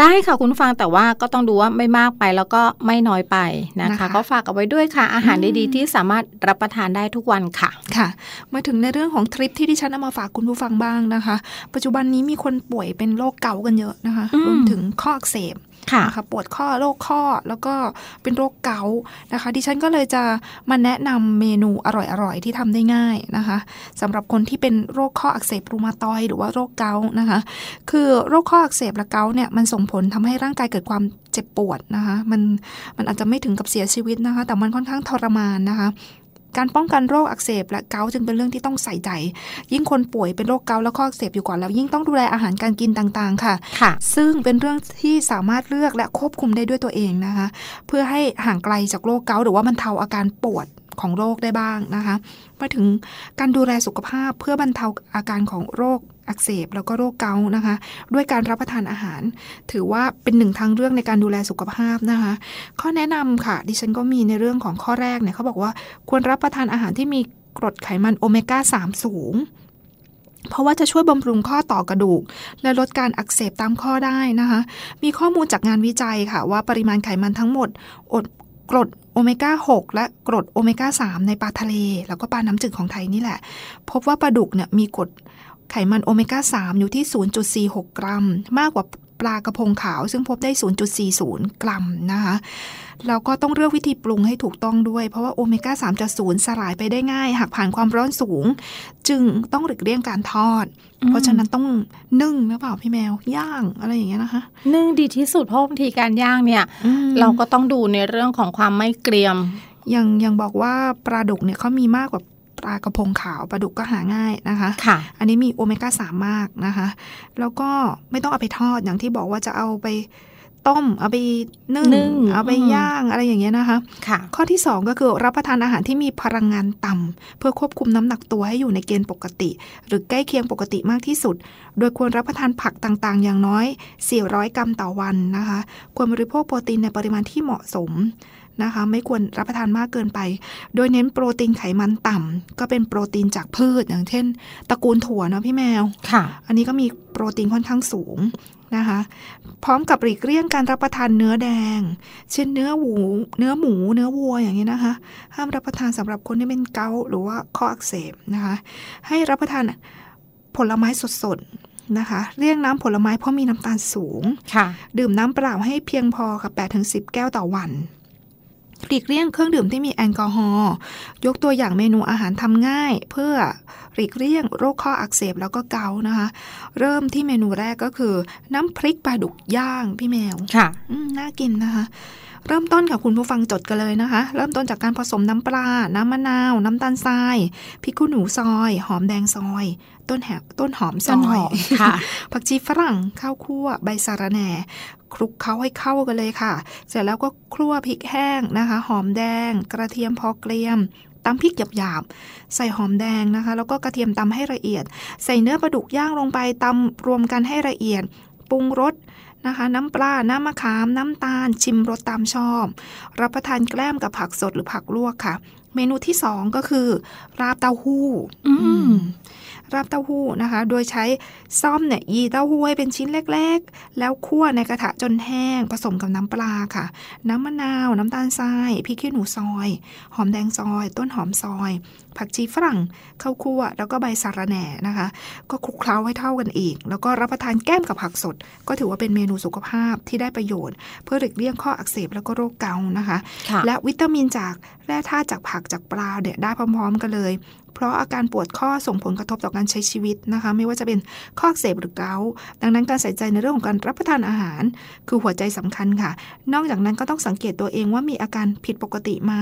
ได้ค่ะคุณผู้ฟังแต่ว่าก็ต้องดูว่าไม่มากไปแล้วก็ไม่น้อยไปนะคะนะคะ ก็ฝากเอาไว้ด้วยค่ะ อาหารดีๆที่สามารถรับประทานได้ทุกวันค่ะค่ะ มาถึงในเรื่องของทริปที่ดิฉันเอามาฝากคุณผู้ฟังบ้างนะคะ ปัจจุบันนี้มีคนป่วยเป็นโรคเกาต์กันเยอะนะคะอืมรวมถึงข้ออักเสบค่ะนะคะปวดข้อโรคข้อแล้วก็เป็นโรคเกาต์นะคะ ดิฉันก็เลยจะมาแนะนำเมนูอร่อยๆที่ทำได้ง่ายนะคะสำหรับคนที่เป็นโรคข้ออักเสบรูมาตอยหรือว่าโรคเกาต์นะคะ คือโรคข้ออักเสบและเกาต์เนี่ยมันส่งผลทำให้ร่างกายเกิดความเจ็บปวดนะคะ มันมันอาจจะไม่ถึงกับเสียชีวิตนะคะ แต่มันค่อนข้างทรมานนะคะ การป้องกันโรคอักเสบและเกาต์จึงเป็นเรื่องที่ต้องใส่ใจ ยิ่งคนป่วยเป็นโรคเกาต์และข้ออักเสบอยู่ก่อนแล้วยิ่งต้องดูแลอาหารการกินต่างๆค่ะค่ะ ซึ่งเป็นเรื่องที่สามารถเลือกและควบคุมได้ด้วยตัวเองนะคะ เพื่อให้ห่างไกลจากโรคเกาต์หรือว่าบรรเทาอาการปวด ของโรคได้บ้างนะคะมาถึงการดูแลสุขภาพเพื่อบรรเทาอาการของโรคอักเสบแล้วก็โรคเกาต์นะคะ ด้วยการรับประทานอาหาร ถือว่าเป็นหนึ่งทางเลือกในการดูแลสุขภาพนะคะ ข้อแนะนำค่ะ ดิฉันก็มีในเรื่องของข้อแรกเนี่ยเขาบอกว่าควรรับประทานอาหารที่มีกรดไขมันโอเมก้า 3 สูงเพราะว่าจะช่วยบำรุงข้อต่อกระดูก และลดการอักเสบตามข้อได้นะคะ มีข้อมูลจากงานวิจัยค่ะ ว่าปริมาณไขมันทั้งหมดอดกรด โอเมก้า 6 และกรดโอเมก้า 3 ในปลาทะเล แล้วก็ปลาน้ำจืดของไทยนี่แหละ พบว่าปลาดุกเนี่ยมีกรดไขมันโอเมก้า 3 อยู่ที่ 0.46 กรัม มากกว่า ปลากระพงขาว ซึ่งพบได้ 0.40 กรัมนะคะแล้วก็ต้องเลือกวิธีปรุงให้ถูกต้องด้วย เพราะว่าโอเมก้า3จะสูญสลายไปได้ง่าย หากผ่านความร้อนสูง จึงต้องหลีกเลี่ยงการทอด เพราะฉะนั้นต้องนึ่งหรือเปล่าพี่แมวย่างอะไรอย่างเงี้ยนะคะ นึ่งดีที่สุดเพราะบางทีการย่างเนี่ย เราก็ต้องดูในเรื่องของความไม่เกรียมยังยังบอกว่าปลาดุกเนี่ยเขามีมากกว่า ปลากระพงขาวปลาดุกก็หาง่ายนะคะค่ะ อันนี้มีโอเมก้าสามมากนะคะ แล้วก็ไม่ต้องเอาไปทอดอย่างที่บอกว่าจะเอาไปต้ม เอาไปนึ่งนึ่งเอาไปอืมย่างอะไรอย่างเงี้ยนะคะค่ะข้อที่ 2 ก็คือรับประทานอาหารที่มีพลังงานต่ำเพื่อควบคุมน้ำหนักตัวให้อยู่ในเกณฑ์ปกติ หรือใกล้เคียงปกติมากที่สุด โดยควรรับประทานผักต่างๆ อย่างน้อย 400 กรัมต่อวันนะคะ ควรบริโภคโปรตีนในปริมาณที่เหมาะสม นะคะ ไม่ควรรับประทานมากเกินไป โดยเน้นโปรตีนไขมันต่ำก็เป็นโปรตีนจากพืชอย่างเช่น ตระกูลถั่วเนาะพี่แมวค่ะ อันนี้ก็มีโปรตีนค่อนข้างสูงนะคะ พร้อมกับหลีกเลี่ยงการรับประทานเนื้อแดง เช่นเนื้อหมู เนื้อหมูเนื้อวัวอย่างนี้ยนะคะ ห้ามรับประทานสำหรับคนที่เป็นเกาต์หรือว่าข้ออักเสบนะคะ ให้รับประทานผลไม้สดๆนะคะ เลี่ยงน้ำผลไม้เพราะมีน้ำตาลสูงค่ะดื่มน้ำเปล่าให้เพียงพอค่ะ8-10 แก้วต่อวัน หลีกเลี่ยงเครื่องดื่มที่มีแอลกอฮอล์ยกตัวอย่างเมนูอาหารทำง่าย เพื่อหลีกเลี่ยงโรคข้ออักเสบแล้วก็เกาต์นะคะ เริ่มที่เมนูแรกก็คือ น้ำพริกปลาดุกย่างพี่แมวค่ะอืมน่ากินนะคะเริ่มต้นค่ะคุณผู้ฟังจดกันเลยนะคะ เริ่มต้นจากการผสมน้ำปลา น้ำมะนาว น้ำตาลทรายพริกขี้หนูซอย หอมแดงซอย ต้นแหต้นหอมซต้นอหยอมค่ะ ผักชีฝรั่งข้าวคั่ว ใบสะระแหน่ คลุกเคล้าให้เข้ากันเลยค่ะ เสร็จแล้วก็ครั่วพริกแห้งนะคะ หอมแดง กระเทียมพอเกรียมตำพริกหยาบๆ ใส่หอมแดงนะคะ แล้วก็กระเทียมตำให้ละเอียด ใส่เนื้อปลาดุกย่างลงไปตำรวมกันให้ละเอียด ปรุงรสนะคะ น้ำปลา น้ำมะขาม น้ำตาล ชิมรสตามชอบ รับประทานแกล้มกับผักสดหรือผักลวกค่ะ เมนูที่สองก็คือ ราบเต้าหู้อืม ราบเต้าหู้นะคะ โดยใช้ซ่อมเนี่ยยีเต้าหู้ให้เป็นชิ้นเล็กๆ แล้วคั่วในกระทะจนแห้ง ผสมกับน้ำปลาค่ะ น้ำมะนาว น้ำตาลทรายพริกขี้หนูซอย หอมแดงซอย ต้นหอมซอย ผักชีฝรั่งข้าวคั่ว แล้วก็ใบสะระแหน่นะคะ ก็คลุกเคล้าให้เท่ากันอีก แล้วก็รับประทานแก้มกับผักสด ก็ถือว่าเป็นเมนูสุขภาพที่ได้ประโยชน์ เพื่อหลีกเลี่ยงข้ออักเสบแล้วก็โรคเกาต์นะคะค่ะและวิตามินจากแร่ธาตุจากผักจากปลาเนี่ยได้พร้อมๆกันเลย เพราะอาการปวดข้อส่งผลกระทบต่อการใช้ชีวิตนะคะ ไม่ว่าจะเป็นข้ออักเสบหรือเกาต์ดังนั้นการใส่ใจในเรื่องของการรับประทานอาหาร คือหัวใจสำคัญค่ะ นอกจากนั้นก็ต้องสังเกตตัวเองว่ามีอาการผิดปกติไหม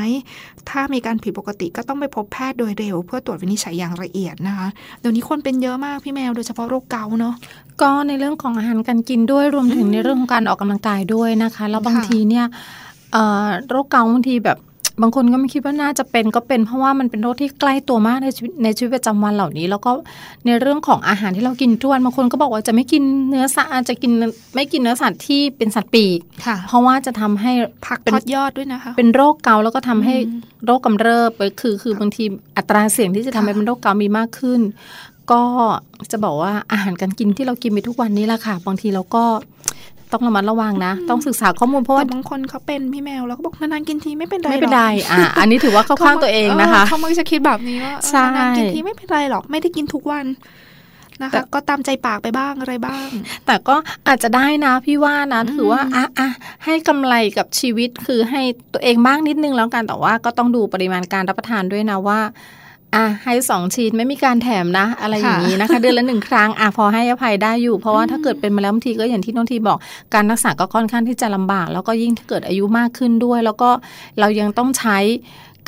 ถ้ามีการผิดปกติก็ต้องไปพบแพทย์โดยเร็ว เพื่อตรวจวินิจฉัยอย่างละเอียดนะคะเดี๋ยวนี้คนเป็นเยอะมากพี่แมวโดยเฉพาะโรคเกาต์เนาะก็ในเรื่องของอาหารการกินด้วยรวมถึงในเรื่องของการออกกำลังกายด้วยนะคะ แล้วบางค่ะทีเนี่ยเอ่อโรคเกาต์บางทีแบบ บางคนก็ไม่คิดว่าน่าจะเป็นก็เป็นเพราะว่ามันเป็นโรคที่ใกล้ตัวมากในชีวิตในชีวิตประจำวันเหล่านี้ แล้วก็ในเรื่องของอาหารที่เรากินทุกวันบางคนก็บอกว่าจะไม่กินเนื้อสัตว์จะกินไม่กินเนื้อสัตว์ที่เป็นสัตว์ปีกค่ะเพราะว่าจะทำให้ผักเป็นทอดยอดด้วยนะคะเป็นโรคเกาต์แล้วก็ทำให้โรคกำเริบไปคือ คือบางทีอัตราเสี่ยงที่จะทำให้เป็นโรคเกาต์มีมากขึ้น ก็จะบอกว่าอาหารการกินที่เรากินไปทุกวันนี้แหละค่ะบางทีเราก็ ต้องระมัดระวังนะ ต้องศึกษาข้อมูลเพราะว่าแต่บางคนเขาเป็นพี่แมวแล้วก็บอกนานๆกินทีไม่เป็นไรไม่เป็นไรหอกอะอันนี้ถือว่าเข้าข้างตัวเองนะคะเขามักจะคิดแบบนี้ว่าใช่นานๆกินทีไม่เป็นไรหรอกไม่ได้กินทุกวันนะคะก็ตามใจปากไปบ้างอะไรบ้าง แต่ก็อาจจะได้นะพี่ว่านะถือว่าอะอะให้กำไรกับชีวิตคือให้ตัวเองบ้างนิดนึงแล้วกันแต่ว่าก็ต้องดูปริมาณการรับประทานด้วยนะว่า อะให้สองชิ้นไม่มีการแถมนะ อะไรอย่างนี้นะคะ เดือนละหนึ่งครั้งอะพอให้อภัยได้อยู่ เพราะว่าถ้าเกิดเป็นมาแล้วบางทีก็อย่างที่น้องทีบอก การรักษาก็ค่อนข้างที่จะลำบาก แล้วก็ยิ่งถ้าเกิดอายุมากขึ้นด้วย แล้วก็เรายังต้องใช้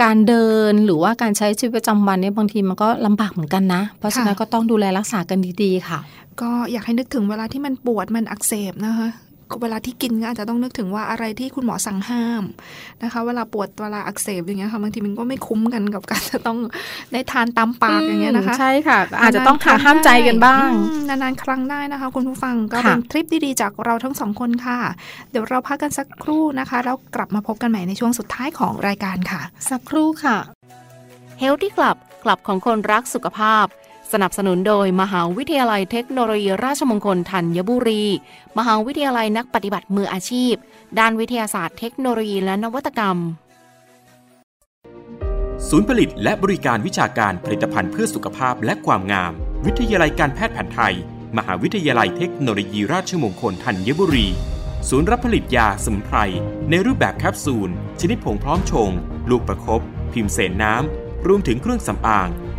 การเดินหรือว่าการใช้ชีวิตประจำวันเนี่ยบางทีมันก็ลำบากเหมือนกันนะ เพราะฉะนั้นก็ต้องดูแลรักษากันดีๆค่ะ ก็อยากให้นึกถึงเวลาที่มันปวดมันอักเสบนะคะ เวลาที่กินก็อาจจะต้องนึกถึงว่าอะไรที่คุณหมอสั่งห้ามนะคะ เวลาปวดเวลาอักเสบอย่างเงี้ยค่ะบางทีมันก็ไม่คุ้มกันกับการจะต้องได้ทานตามปากอย่างเงี้ยนะคะ ใช่ค่ะ อาจจะต้องหาห้ามใจกันบ้างอืมนานๆ ครั้งได้นะคะ คุณผู้ฟังก็ค่ะเป็นทริปดีๆจากเราทั้งสองคนค่ะ เดี๋ยวเราพักกันสักครู่นะคะแล้วกลับมาพบกันใหม่ในช่วงสุดท้ายของรายการค่ะ สักครู่ค่ะเฮลที่กลับกลับของคนรักสุขภาพ สนับสนุนโดยมหาวิทยาลัยเทคโนโลยีราชมงคลธัญบุรี มหาวิทยาลัยนักปฏิบัติมืออาชีพ ด้านวิทยาศาสตร์เทคโนโลยีและนวัตกรรม ศูนย์ผลิตและบริการวิชาการผลิตภัณฑ์เพื่อสุขภาพและความงาม วิทยาลัยการแพทย์แผนไทย มหาวิทยาลัยเทคโนโลยีราชมงคลธัญบุรี ศูนย์รับผลิตยาสมุนไพรในรูปแบบแคปซูล ชนิดผงพร้อมชง ลูกประคบพิมพ์เสนน้ำรวมถึงเครื่องสำอาง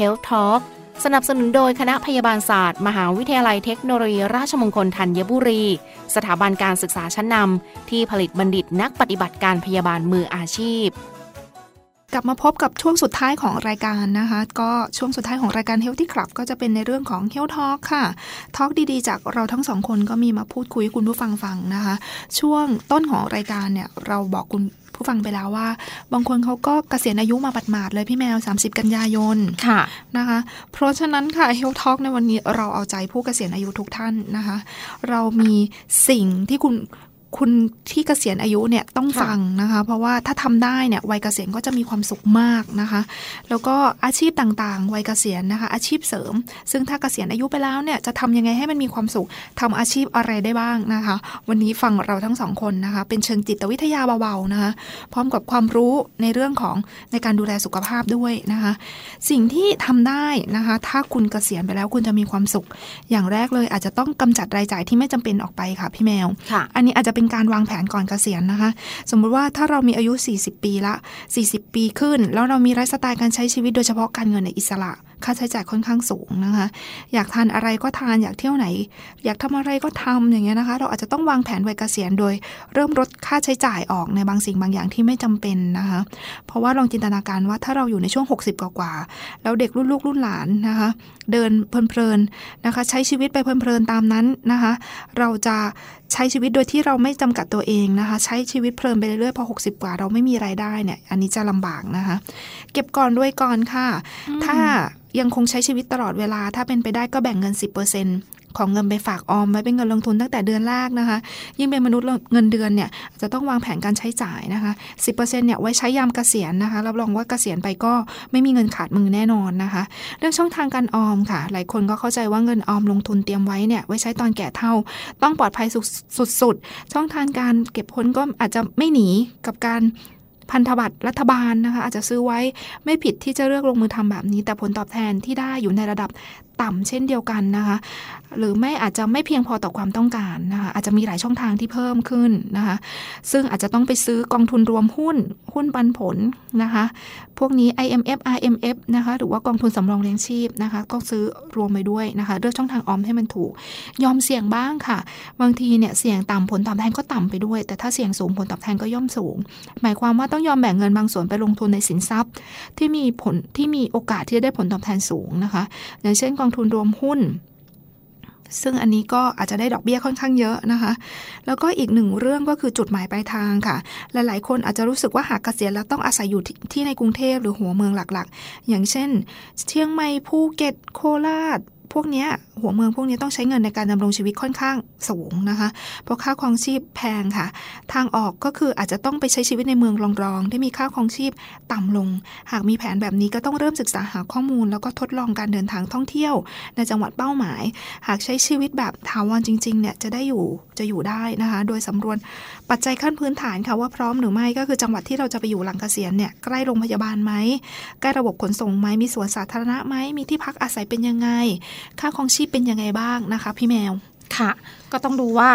Health Talk สนับสนุนโดยคณะพยาบาลศาสตร์ มหาวิทยาลัยเทคโนโลยีราชมงคลธัญบุรี สถาบันการศึกษาชั้นนำที่ผลิตบัณฑิตนักปฏิบัติการพยาบาลมืออาชีพ กลับมาพบกับช่วงสุดท้ายของรายการนะคะ ก็ช่วงสุดท้ายของรายการเทลที่ครับก็จะเป็นในเรื่องของ Health กค่ะ ทอกดีๆ จากเราทั้งสองคนก็มีมาพูดคุยคุณผู้ฟังฟังนะคะ ช่วงต้นของรายการเนี่ยเราบอกคุณ ผู้ฟังไปแล้วว่า บางคนเขาก็เกษียณอายุมาบัดหมาดเลยพี่แมว 30 กันยายนค่ะนะคะ เพราะฉะนั้นค่ะเฮลท็อกในวันนี้เราเอาใจผู้เกษียณอายุทุกท่านนะคะ เรามีสิ่งที่คุณ คุณที่เกษียณอายุเนี่ยต้องฟังนะคะ เพราะว่าถ้าทำได้เนี่ยวัยเกษียณก็จะมีความสุขมากนะคะ แล้วก็อาชีพต่างๆ วัยเกษียณนะคะ อาชีพเสริม ซึ่งถ้าเกษียณอายุไปแล้วเนี่ยจะทำยังไงให้มันมีความสุขทำอาชีพอะไรได้บ้างนะคะ วันนี้ฟังเราทั้งสองคนนะคะ เป็นเชิงจิตวิทยาเบาๆนะคะ พร้อมกับความรู้ในเรื่องของในการดูแลสุขภาพด้วยนะคะ สิ่งที่ทำได้นะคะ ถ้าคุณเกษียณไปแล้วคุณจะมีความสุข อย่างแรกเลยอาจจะต้องกำจัดรายจ่ายที่ไม่จำเป็นออกไปค่ะพี่แมวอันนี้อาจจะเป็นการวางแผนก่อนเกษียณนะคะ สมมุติว่าถ้าเรามีอายุ 40 ปีละ 40 ปีขึ้น แล้วเรามีไลฟ์สไตล์การใช้ชีวิตโดยเฉพาะการเงินในอิสระ ค่าใช้จ่ายค่อนข้างสูงนะคะ อยากทานอะไรก็ทานอยากเที่ยวไหน อยากทำอะไรก็ทำอย่างเงี้ยนะคะ เราอาจจะต้องวางแผนวัยเกษียณโดย เริ่มลดค่าใช้จ่ายออกในบางสิ่งบางอย่างที่ไม่จำเป็นนะคะ เพราะว่าลองจินตนาการว่าถ้าเราอยู่ในช่วง 60 กว่าๆแล้วเด็กรุ่นลูกรุ่นหลานนะคะ เดินเพลินๆนะคะ ใช้ชีวิตไปเพลินๆตามนั้นนะคะ เราจะใช้ชีวิตโดยที่เราไม่จำกัดตัวเองนะคะ ใช้ชีวิตเพลินไปเรื่อยๆพอ 60 กว่าเราไม่มีไรายได้เนี่ย อันนี้จะลำบากนะคะ เก็บก่อนด้วยก่อนค่ะ ถ้ายังคงใช้ชีวิตตลอดเวลา ถ้าเป็นไปได้ก็แบ่งเงิน 10% ของเงินไปฝากออมไว้เป็นเงินลงทุนตั้งแต่เดือนแรกนะคะ ยิ่งเป็นมนุษย์เงินเดือนเนี่ยจะต้องวางแผนการใช้จ่ายนะคะ 10%เนี่ยไว้ใช้ยามเกษียณนะคะ รับรองว่าเกษียณไปก็ไม่มีเงินขาดมือแน่นอนนะคะ เรื่องช่องทางการออมค่ะ หลายคนก็เข้าใจว่าเงินออมลงทุนเตรียมไว้เนี่ยไว้ใช้ตอนแก่เท่า ต้องปลอดภัยสุดๆ ช่องทางการเก็บผลก็อาจจะไม่หนีกับการพันธบัตรรัฐบาลนะคะอาจจะซื้อไว้ไม่ผิดที่จะเลือกลงมือทำแบบนี้ แต่ผลตอบแทนที่ได้อยู่ในระดับ ต่ำเช่นเดียวกันนะคะ หรือไม่อาจจะไม่เพียงพอต่อความต้องการนะคะอาจจะมีหลายช่องทางที่เพิ่มขึ้นนะคะซึ่งอาจจะต้องไปซื้อกองทุนรวมหุ้นหุ้นปันผลนะคะพวกนี้ IMF RMF นะคะหรือว่ากองทุนสำรองเลี้ยงชีพนะคะก็ซื้อรวมไปด้วยนะคะเลือกช่องทางออมให้มันถูก ยอมเสี่ยงบ้างค่ะ บางทีเนี่ยเสี่ยงต่ำผลตอบแทนก็ต่ำไปด้วย แต่ถ้าเสี่ยงสูงผลตอบแทนก็ย่อมสูง หมายความว่าต้องยอมแบ่งเงินบางส่วนไปลงทุนในสินทรัพย์ ที่มีผลที่มีโอกาสที่จะได้ผลตอบแทนสูงนะคะ อย่างเช่นกองทุนรวมหุ้น ซึ่งอันนี้ก็อาจจะได้ดอกเบี้ยค่อนข้างเยอะนะคะ แล้วก็อีกหนึ่งเรื่องก็คือจุดหมายปลายทางค่ะ หลายๆ คนอาจจะรู้สึกว่าหากเกษียณแล้วต้องอาศัยอยู่ที่ในกรุงเทพหรือหัวเมืองหลักๆ อย่างเช่น เชียงใหม่ภูเก็ตโคราช พวกนี้หัวเมืองพวกนี้ต้องใช้เงินในการดำรงชีวิตค่อนข้างสูงนะคะ เพราะค่าครองชีพแพงค่ะ ทางออกก็คืออาจจะต้องไปใช้ชีวิตในเมืองรองๆที่มีค่าครองชีพต่ำลง หากมีแผนแบบนี้ก็ต้องเริ่มศึกษาหาข้อมูล แล้วก็ทดลองการเดินทางท่องเที่ยว ในจังหวัดเป้าหมาย หากใช้ชีวิตแบบถาวรจริงๆเนี่ยจะได้อยู่จะอยู่ได้นะคะ โดยสำรวจปัจจัยขั้นพื้นฐานค่ะว่าพร้อมหรือไม่ก็คือจังหวัดที่เราจะไปอยู่หลังเกษียณเนี่ยใกล้โรงพยาบาลไหมใกล้ระบบขนส่งไหมมีสวนสาธารณะไหมมีที่พักอาศัยเป็นยังไงค่าครองชีพเป็นยังไงบ้างนะคะ พี่แมวค่ะ ก็ต้องดูว่า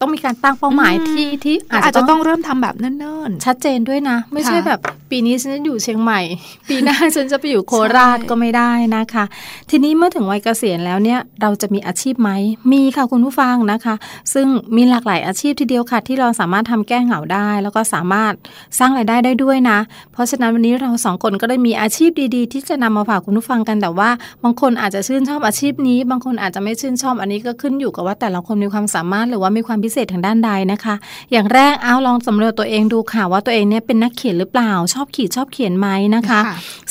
ต้องมีการตั้งเป้าหมายที่ที่อาจจะต้องเริ่มทำแบบเนิ่นๆ ชัดเจนด้วยนะ ไม่ใช่แบบปีนี้ฉันจะอยู่เชียงใหม่ ปีหน้าฉันจะไปอยู่โคราชก็ไม่ได้นะคะ ทีนี้เมื่อถึงวัยเกษียณแล้วเนี่ยเราจะมีอาชีพไหมมีค่ะคุณผู้ฟังนะคะ ซึ่งมีหลากหลายอาชีพทีเดียวค่ะ ที่เราสามารถทำแก้เหงาได้ แล้วก็สามารถสร้างรายได้ได้ด้วยนะ เพราะฉะนั้นวันนี้เราสองคนก็ได้มีอาชีพดีๆ ที่จะนำมาฝากคุณผู้ฟังกันแต่ว่า บางคนอาจจะชื่นชอบอาชีพนี้ บางคนอาจจะไม่ชื่นชอบอันนี้ก็ขึ้นอยู่กับว่าแต่ละคนมีความสามารถหรือว่ามีความพิเศษทางด้านใดนะคะ อย่างแรกเอาลองสำรวจตัวเองดูค่ะว่าตัวเองเนี่ยเป็นนักเขียนหรือเปล่า ชอบขีดชอบเขียนไหมนะคะ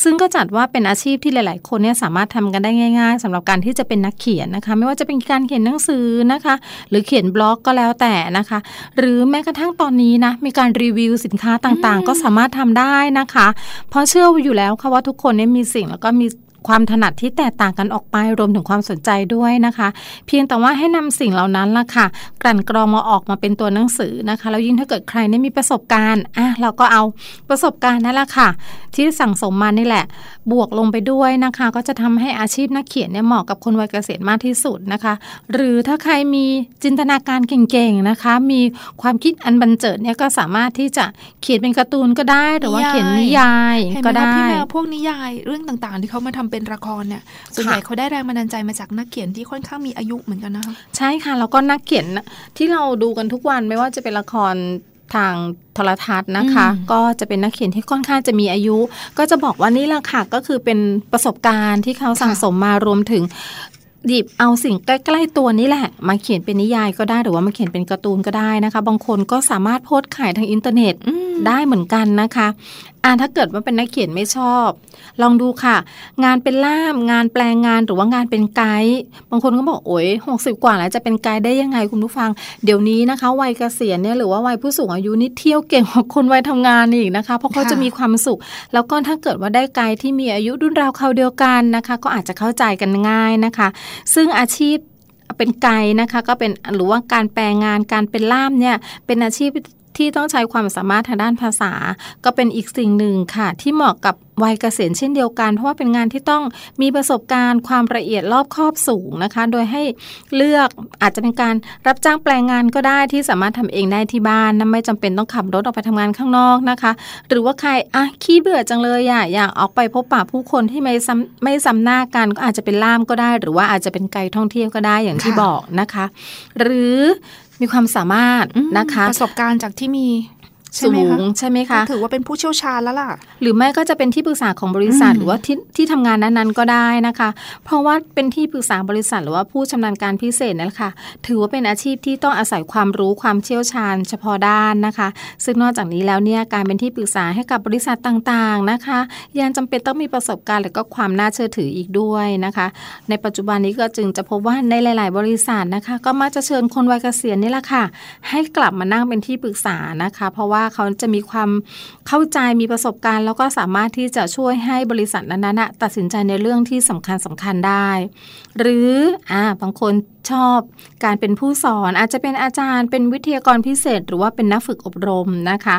ซึ่งก็จัดว่าเป็นอาชีพที่หลาย ๆ คนเนี่ยสามารถทำกันได้ง่าย ๆสำหรับการที่จะเป็นนักเขียนนะคะ ไม่ว่าจะเป็นการเขียนหนังสือนะคะ หรือเขียนบล็อกก็แล้วแต่นะคะ หรือแม้กระทั่งตอนนี้นะมีการรีวิวสินค้าต่างๆ ก็สามารถทำได้นะคะ เพราะเชื่ออยู่แล้วค่ะว่าทุกคนเนี่ยมีสิ่งแล้วก็มี ความถนัดที่แตกต่างกันออกไปรวมถึงความสนใจด้วยนะคะ เพียงแต่ว่าให้นำสิ่งเหล่านั้นล่ะค่ะ กลั่นกรองมาออกมาเป็นตัวหนังสือนะคะแล้วยิ่งถ้าเกิดใครเนี่ยมีประสบการณ์อะเราก็เอาประสบการณ์นั่นแหละค่ะ ที่สั่งสมมานี่แหละ บวกลงไปด้วยนะคะ ก็จะทำให้อาชีพนักเขียนเนี่ยเหมาะกับคนวัยเกษียณมากที่สุดนะคะ หรือถ้าใครมีจินตนาการเก่งๆนะคะ มีความคิดอันบันเจิดเนี่ยก็สามารถที่จะเขียนเป็นการ์ตูนก็ได้หรือว่าเขียนนิยายก็ได้พี่แมวพวกนิยายเรื่องต่างๆ ที่เขามาทำเป็นละครเนี่ยส่วนใหญ่เขาได้แรงบันดาลใจมาจากนักเขียนที่ค่อนข้างมีอายุเหมือนกันนะคะใช่ค่ะแล้วก็นักเขียนที่เราดูกันทุกวันไม่ว่าจะเป็นละครทางโทรทัศน์นะคะ ก็จะเป็นนักเขียนที่ค่อนข้างจะมีอายุ ก็จะบอกว่านี่แหละค่ะก็คือเป็นประสบการณ์ที่เขาสั่งสมมารวมถึงหยิบเอาสิ่งใกล้ๆตัวนี้แหละ มาเขียนเป็นนิยายก็ได้หรือว่ามาเขียนเป็นการ์ตูนก็ได้นะคะ บางคนก็สามารถโพสต์ขายทางอินเทอร์เน็ตได้เหมือนกันนะคะ อ่าถ้าเกิดว่าเป็นนักเขียนไม่ชอบ ลองดูค่ะ งานเป็นล่ามงานแปลงานหรือว่างานเป็นไกด์บางคนก็บอกโอ้ยหกสิบกว่าแล้วจะเป็นไกด์ได้ยังไงคุณผู้ฟัง เดี๋ยวนี้นะคะ วัยเกษียณเนี่ยหรือว่าวัยผู้สูงอายุนี่เที่ยวเก่งกว่าคนวัยทำงานอีกนะคะ เพราะเขาจะมีความสุข แล้วก็ถ้าเกิดว่าได้ไกด์ที่มีอายุรุ่นราวเขาเดียวกันนะคะ ก็อาจจะเข้าใจกันง่ายนะคะ ซึ่งอาชีพเป็นไกด์นะคะ ก็เป็นหรือว่าการแปลงานการเป็นล่ามเนี่ยเป็นอาชีพ ที่ต้องใช้ความสามารถทางด้านภาษา ก็เป็นอีกสิ่งหนึ่งค่ะ ที่เหมาะกับวัยเกษียณเช่นเดียวกัน เพราะว่าเป็นงานที่ต้องมีประสบการณ์ความละเอียดรอบคอบสูงนะคะ โดยให้เลือกอาจจะเป็นการรับจ้างแปลงงานก็ได้ที่สามารถทำเองได้ที่บ้านนะไม่จำเป็นต้องขับรถออกไปทำงานข้างนอกนะคะ หรือว่าใครอะขี้เบื่อจังเลยอะอยากออกไปพบปะผู้คนที่ไม่ซ้ำไม่ซ้ำหน้ากันก็อาจจะเป็นล่ามก็ได้ หรือว่าอาจจะเป็นไกด์ท่องเที่ยวก็ได้อย่างที่บอกนะคะ หรือ มีความสามารถนะคะ ประสบการณ์จากที่มีใช่ สูไหมคะงใช่ไหมคะถือว่าเป็นผู้เชี่ยวชาญแล้วล่ะ หรือไม่ก็จะเป็นที่ปรึกษาของบริษัทอืมหรือว่าที่ที่ทำงานนั้นๆก็ได้นะคะ เพราะว่าเป็นที่ปรึกษาบริษัทหรือว่าผู้ชำนาญการพิเศษนั่นแหละค่ะ ถือว่าเป็นอาชีพที่ต้องอาศัยความรู้ความเชี่ยวชาญ เฉพาะด้านนะคะ ซึ่งนอกจากนี้แล้วเนี่ยการเป็นที่ปรึกษาให้กับบริษัทต่างๆนะคะ ยังจำเป็นต้องมีประสบการณ์ และก็ความน่าเชื่อถืออีกด้วยนะคะ ในปัจจุบันนี้ก็จึงจะพบว่าในหลาย ๆ บริษัทนะคะ ก็มักจะเชิญคนวัยเกษียณนี่แหละค่ะ ให้กลับมานั่งเป็นที่ปรึกษานะคะ เพราะว่าเขาจะมีความเข้าใจมีประสบการณ์ แล้วก็สามารถที่จะช่วยให้บริษัทนั้นๆตัดสินใจในเรื่องที่สำคัญสำคัญได้ หรืออ่าบางคน ชอบการเป็นผู้สอนอาจจะเป็นอาจารย์เป็นวิทยากรพิเศษ หรือว่าเป็นนักฝึกอบรมนะคะ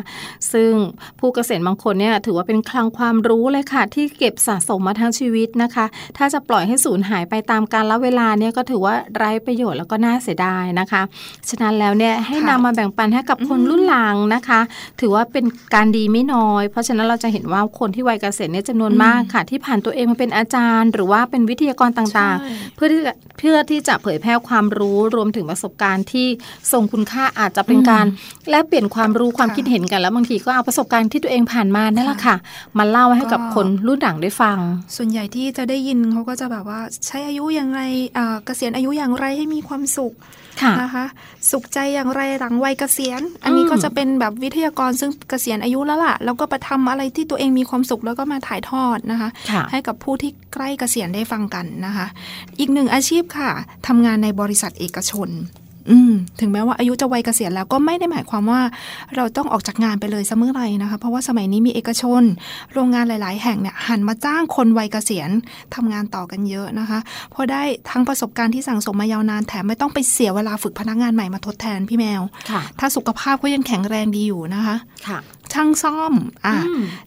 ซึ่งผู้เกษียณบางคนเนี่ยถือว่าเป็นคลังความรู้เลยค่ะ ที่เก็บสะสมมาทั้งชีวิตนะคะ ถ้าจะปล่อยให้สูญหายไปตามกาลเวลาเนี่ยก็ถือว่าไร้ประโยชน์แล้วก็น่าเสียดายนะคะ ฉะนั้นแล้วเนี่ยให้นำมาแบ่งปันให้กับคนรุ่นหลังนะคะ ถือว่าเป็นการดีไม่น้อย เพราะฉะนั้นเราจะเห็นว่าคนที่วัยเกษียณเนี่ยจำนวนมากค่ะ ที่ผ่านตัวเองมาเป็นอาจารย์ หรือว่าเป็นวิทยากรต่างๆ เพื่อที่จะเพื่อที่จะเผยแพร่ความรู้รวมถึงประสบการณ์ที่ทรงคุณค่าอาจจะเป็นการแลกเปลี่ยนความรู้ความคิดเห็นกันแล้วบางทีก็เอาประสบการณ์ที่ตัวเองผ่านมานั่นแหละค่ะมาเล่าให้กับคนรุ่นหลังได้ฟัง ส่วนใหญ่ที่จะได้ยินเขาก็จะแบบว่าใช้อายุอย่างไรเอ่อเกษียณอายุอย่างไรให้มีความสุขค่ะ นะคะสุขใจอย่างไรหลังวัยเกษียณ อันนี้ก็จะเป็นแบบวิทยากรซึ่งเกษียณอายุแล้วล่ะ แล้วก็ไปทำอะไรที่ตัวเองมีความสุขแล้วก็มาถ่ายทอดนะคะค่ะให้กับผู้ที่ใกล้เกษียณได้ฟังกันนะคะ อีกหนึ่งอาชีพค่ะทำงานในบริษัทเอกชน อืมถึงแม้ว่าอายุจะวัยเกษียณแล้วก็ไม่ได้หมายความว่า เราต้องออกจากงานไปเลยเสมอไรนะคะ เพราะว่าสมัยนี้มีเอกชน โรงงานหลาย ๆ แห่งเนี่ยหันมาจ้างคนวัยเกษียณทำงานต่อกันเยอะนะคะเพราะได้ทั้งประสบการณ์ที่สั่งสมมายาวนานแถมไม่ต้องไปเสียเวลาฝึกพนักงานใหม่มาทดแทนพี่แมวค่ะถ้าสุขภาพก็ยังแข็งแรงดีอยู่นะคะค่ะ ช่างซ่อมอะ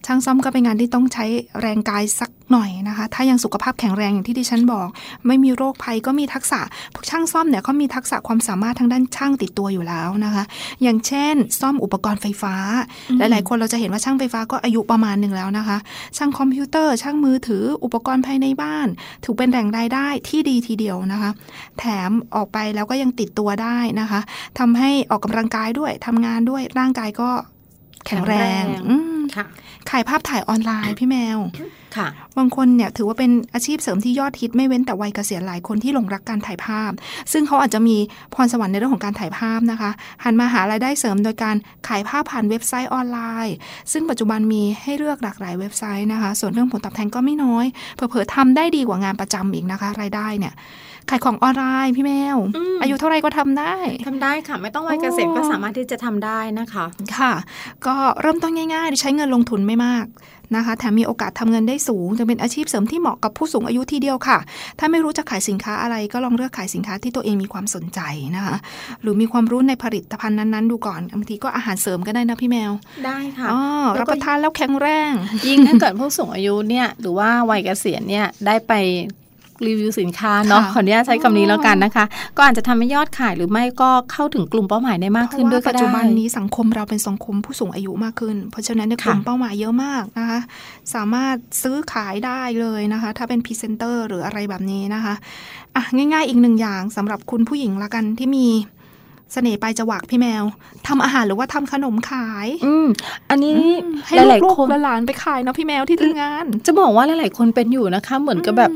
ช่างซ่อมก็เป็นงานที่ต้องใช้แรงกายสักหน่อยนะคะ ถ้ายังสุขภาพแข็งแรงอย่างที่ดิฉันบอก ไม่มีโรคภัยก็มีทักษะพวกช่างซ่อมเนี่ยเขามีทักษะความสามารถทางด้านช่างติดตัวอยู่แล้วนะคะ อย่างเช่น ซ่อมอุปกรณ์ไฟฟ้าอืมหลายๆคนเราจะเห็นว่าช่างไฟฟ้าก็อายุประมาณหนึ่งแล้วนะคะ ช่างคอมพิวเตอร์ ช่างมือถืออุปกรณ์ภายในบ้าน ถือเป็นแหล่งรายได้ที่ดีทีเดียวนะคะ แถมออกไปแล้วก็ยังติดตัวได้นะคะทำให้ออกกำลังกายด้วยทำงานด้วยร่างกายก็ แข็งแรงแข็งแรงอืมค่ะขายภาพถ่ายออนไลน์พี่แมว ค่ะ บางคนเนี่ยถือว่าเป็นอาชีพเสริมที่ยอดฮิตไม่เว้นแต่วัยเกษียณหลายคนที่หลงรักการถ่ายภาพ ซึ่งเขาอาจจะมีพรสวรรค์ในเรื่องของการถ่ายภาพนะคะ หันมาหารายได้เสริมโดยการขายภาพผ่านเว็บไซต์ออนไลน์ ซึ่งปัจจุบันมีให้เลือกหลากหลายเว็บไซต์นะคะ ส่วนเรื่องผลตอบแทนก็ไม่น้อย เผลอๆทำได้ดีกว่างานประจำอีกนะคะ รายได้เนี่ย ขายของออนไลน์พี่แมว อายุเท่าไรก็ทำได้ทำได้ค่ะ ไม่ต้องวัยเกษียณก็สามารถที่จะทำได้นะคะ ค่ะ ก็เริ่มต้นง่ายๆใช้เงินลงทุนไม่มากนะคะแถมมีโอกาสทำเงินได้สูงจะเป็นอาชีพเสริมที่เหมาะกับผู้สูงอายุทีเดียวค่ะ ถ้าไม่รู้จะขายสินค้าอะไรก็ลองเลือกขายสินค้าที่ตัวเองมีความสนใจนะคะ หรือมีความรู้ในผลิตภัณฑ์นั้นๆ ดูก่อนบางทีก็อาหารเสริมก็ได้นะพี่แมว ได้ค่ะอ๋อแล้วก็รับประทานแล้วแข็งแรง ยิ่งถ้าเกิดผู้สูงอายุเนี่ยหรือว่าวัยเกษียณเนี่ยได้ไป รีวิวสินค้าเนาะค่ะขออนุญาตใช้คำนี้แล้วกันนะคะ ก็อาจจะทำให้ยอดขายหรือไม่ก็เข้าถึงกลุ่มเป้าหมายได้มากเพขึ้นราะด้วยว่าก็ปัจได้จุบันนี้สังคมเราเป็นสังคมผู้สูงอายุมากขึ้น เพราะฉะนั้นเนี่ยกค่ะลุ่มเป้าหมายเยอะมากนะคะ สามารถซื้อขายได้เลยนะคะ ถ้าเป็นพรีเซนเตอร์หรืออะไรแบบนี้นะคะอะง่าย ๆ อีกหนึ่งอย่างสำหรับคุณผู้หญิงละกันที่มีเสน่ห์ปลายจวักพี่แมวทำอาหารหรือว่าทำขนมขาย อืมอันนี้ให้หลายลูๆกคนๆหลานๆไปขายเนาะพี่แมวที่ทำงาน จะบอกว่าหลายๆคนเป็นอยู่นะคะ เหมือนกับแบบ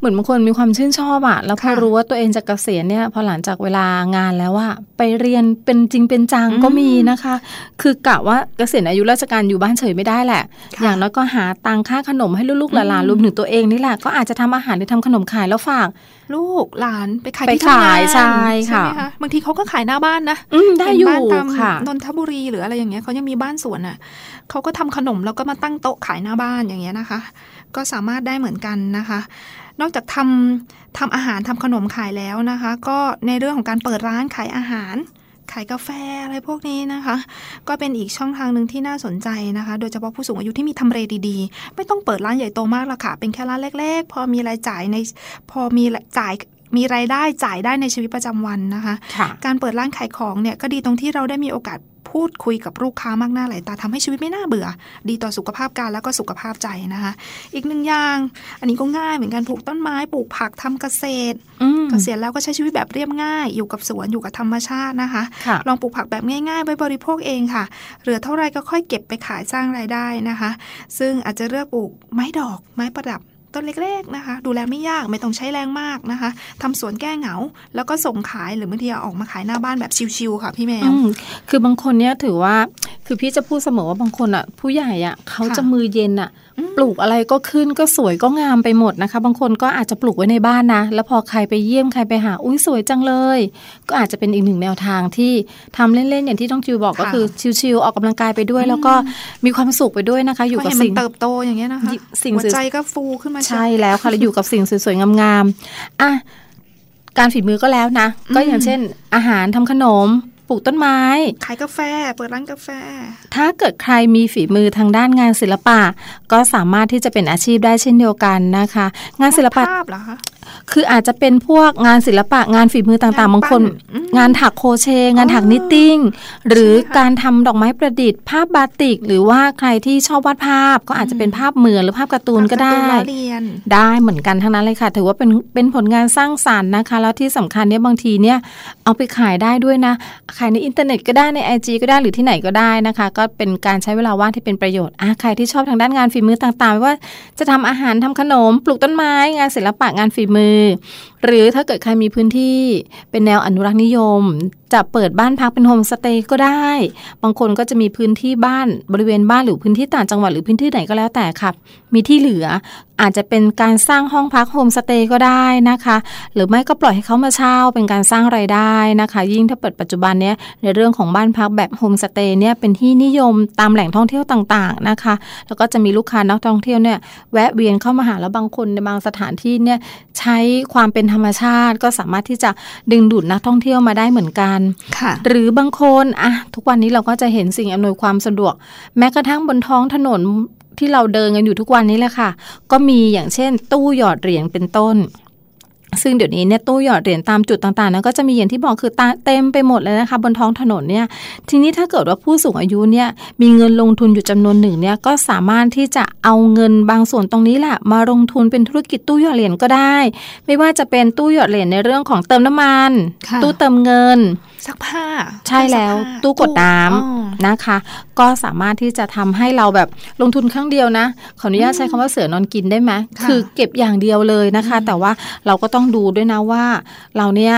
เหมือนบางคนมีความชื่นชอบอะแล้วพอรู้ว่าตัวเองจะเกษียณเนี่ยพอหลังจากเวลางานแล้วว่าไปเรียนเป็นจริงเป็นจังก็มีนะคะ คือกะว่าเกษียณอายุราชการอยู่บ้านเฉยไม่ได้แหละ อย่างน้อยก็หาตังค่าขนมให้ลูกๆหลานๆรวมถึงตัวเองนี่แหละก็อาจจะทำอาหารหรือทำขนมขายแล้วฝาก ลูกหลานไปขายไปที่ทำงานขายใช่ค่ะไหมคะบางทีเขาก็ขายหน้าบ้านนะอืมได้อยู่เป็นบ้านตามค่ะนนทบุรีหรืออะไรอย่างเงี้ยเขายังมีบ้านสวนอะเขาก็ทำขนมแล้วก็มาตั้งโต๊ะขายหน้าบ้านอย่างเงี้ยนะคะ ก็สามารถได้เหมือนกันนะคะ นอกจากทำทำอาหารทำขนมขายแล้วนะคะ ก็ในเรื่องของการเปิดร้านขายอาหาร ขายกาแฟอะไรพวกนี้นะคะ ก็เป็นอีกช่องทางหนึ่งที่น่าสนใจนะคะ โดยเฉพาะผู้สูงอายุที่มีทำเลดีๆ ไม่ต้องเปิดร้านใหญ่โตมากละค่ะ เป็นแค่ร้านเล็ก ๆ พอมีรายจ่ายในพอมีจ่ายมีรายได้จ่ายได้ในชีวิตประจำวันนะคะค่ะการเปิดร้านขายของเนี่ยก็ดีตรงที่เราได้มีโอกาส พูดคุยกับลูกค้ามากหน้าหลายตาทำให้ชีวิตไม่น่าเบื่อ ดีต่อสุขภาพกายแล้วก็สุขภาพใจนะคะ อีกหนึ่งอย่าง อันนี้ก็ง่ายเหมือนกันปลูกต้นไม้ปลูกผักทำเกษตรอืมเกษียณแล้วก็ใช้ชีวิตแบบเรียบง่าย อยู่กับสวนอยู่กับธรรมชาตินะคะค่ะลองปลูกผักแบบง่ายๆไว้บริโภคเองค่ะเหลือเท่าไรก็ค่อยเก็บไปขายสร้างรายได้นะคะ ซึ่งอาจจะเลือกปลูกไม้ดอกไม้ประดับ ต้นเล็กๆนะคะ ดูแลไม่ยากไม่ต้องใช้แรงมากนะคะทำสวนแก้เหงา แล้วก็ส่งขายหรือบางทีเอาออกมาขายหน้าบ้านแบบชิวๆค่ะพี่แมวมคือบางคนเนี่ยถือว่าคือพี่จะพูดเสมอว่าบางคนอะ ผู้ใหญ่อะเขาจะมือเย็นอะ ปลูกอะไรก็ขึ้นก็สวยก็งามไปหมดนะคะ บางคนก็อาจจะปลูกไว้ในบ้านนะ แล้วพอใครไปเยี่ยมใครไปหา อุ้ยสวยจังเลย ก็อาจจะเป็นอีกหนึ่งแนวทางที่ทำเล่นๆอย่างที่ต้องจิวบอกก็คือชิวๆออกกำลังกายไปด้วย แล้วก็มีความสุขไปด้วยนะคะ อยู่ก็กับเห็นมัสิ่นงเติบโตอย่างเงี้ยนะคะสิ่งหัวสวยใจก็ฟูขึ้นมาใช่แล้วค่ะแล้วอยู่กับสิ่งสวยๆงามๆอะการฝีมือก็แล้วนะ ก็อย่างเช่น อาหารทำขนม ปลูกต้นไม้ ขายกาแฟ เปิดร้านกาแฟ ถ้าเกิดใครมีฝีมือทางด้านงานศิลปะ ก็สามารถที่จะเป็นอาชีพได้เช่นเดียวกันนะคะ งานศิลปะภาพเหรอคะ คืออาจจะเป็นพวกงานศิลปะงานฝีมือต่างๆบางคน งานถักโครเชต์งานถัก knitting หรือการทำดอกไม้ประดิษฐ์ภาพบาติก หรือว่าใครที่ชอบวาดภาพ ก็อาจจะเป็นภาพเหมือนหรือภาพการ์ตูนก็ได้การ์ตูนล้อเลียนได้เหมือนกันทั้งนั้นเลยค่ะ ถือว่าเป็นเป็นผลงานสร้างสรรค์นะคะ แล้วที่สำคัญเนี่ยบางทีเนี่ยเอาไปขายได้ด้วยนะ ขายในอินเทอร์เน็ตก็ได้ใน IG ก็ได้หรือที่ไหนก็ได้นะคะ ก็เป็นการใช้เวลาว่างที่เป็นประโยชน์อะใครที่ชอบทางด้านงานฝีมือต่างๆไม่ว่าจะทำอาหารทำขนม ปลูกต้นไม้ งานศิลปะงานฝีมือ ก็ได้ หรือถ้าเกิดใครมีพื้นที่เป็นแนวอนุรักษ์นิยม จะเปิดบ้านพักเป็นโฮมสเตย์ก็ได้ บางคนก็จะมีพื้นที่บ้านบริเวณบ้านหรือพื้นที่ต่างจังหวัดหรือพื้นที่ไหนก็แล้วแต่ค่ะมีที่เหลืออาจจะเป็นการสร้างห้องพักโฮมสเตย์ก็ได้นะคะ หรือไม่ก็ปล่อยให้เขามาเช่าเป็นการสร้างไรายได้นะคะ ยิ่งถ้าเปิดปัจจุบันเนี้ยในเรื่องของบ้านพักแบบโฮมสเตย์เนี่ยเป็นที่นิยมตามแหล่งท่องเที่ยวต่างๆนะคะ แล้วก็จะมีลูกค้านักท่องเที่ยวเนี่ยแวะเวียนเข้ามาหาแล้วบางคนในบางสถานที่เนี่ยใช้ความเป็นธรรมชาติก็สามารถที่จะดึงดูดนักท่องเที่ยวมาได้เหมือนกันค่ะ หรือบางคนอะทุกวันนี้เราก็จะเห็นสิ่งอำนวยความสะดวก แม้กระทั่งบนท้องถนนที่เราเดินกันอยู่ทุกวันนี้แหละค่ะ ก็มีอย่างเช่น ตู้หยอดเหรียญเป็นต้น ซึ่งเดี๋ยวนี้เนี่ยตู้หยอดเหรียญตามจุดต่างๆนั้นก็จะมีอย่างที่บอกคือตาเต็มไปหมดเลยนะคะบนท้องถนนเนี่ยทีนี้ถ้าเกิดว่าผู้สูงอายุเนี่ยมีเงินลงทุนอยู่จำนวนหนึ่งเนี่ยก็สามารถที่จะเอาเงินบางส่วนตรงนี้แหละมาลงทุนเป็นธุรกิจตู้หยอดเหรียญก็ได้ ไม่ว่าจะเป็นตู้หยอดเหรียญในเรื่องของเติมน้ำมันค่ะตู้เติมเงิน ซักผ้า ใช่แล้วซักผ้าตู้กดน้อ๋อำนะคะ ก็สามารถที่จะทำให้เราแบบลงทุนครั้งเดียวนะ ขออนุญาตใช้คำว่าเสือนอนกินได้ไหมค่ะคือเก็บอย่างเดียวเลยนะคะ แต่ว่าเราก็ต้องดูด้วยนะว่า เราเนี่ย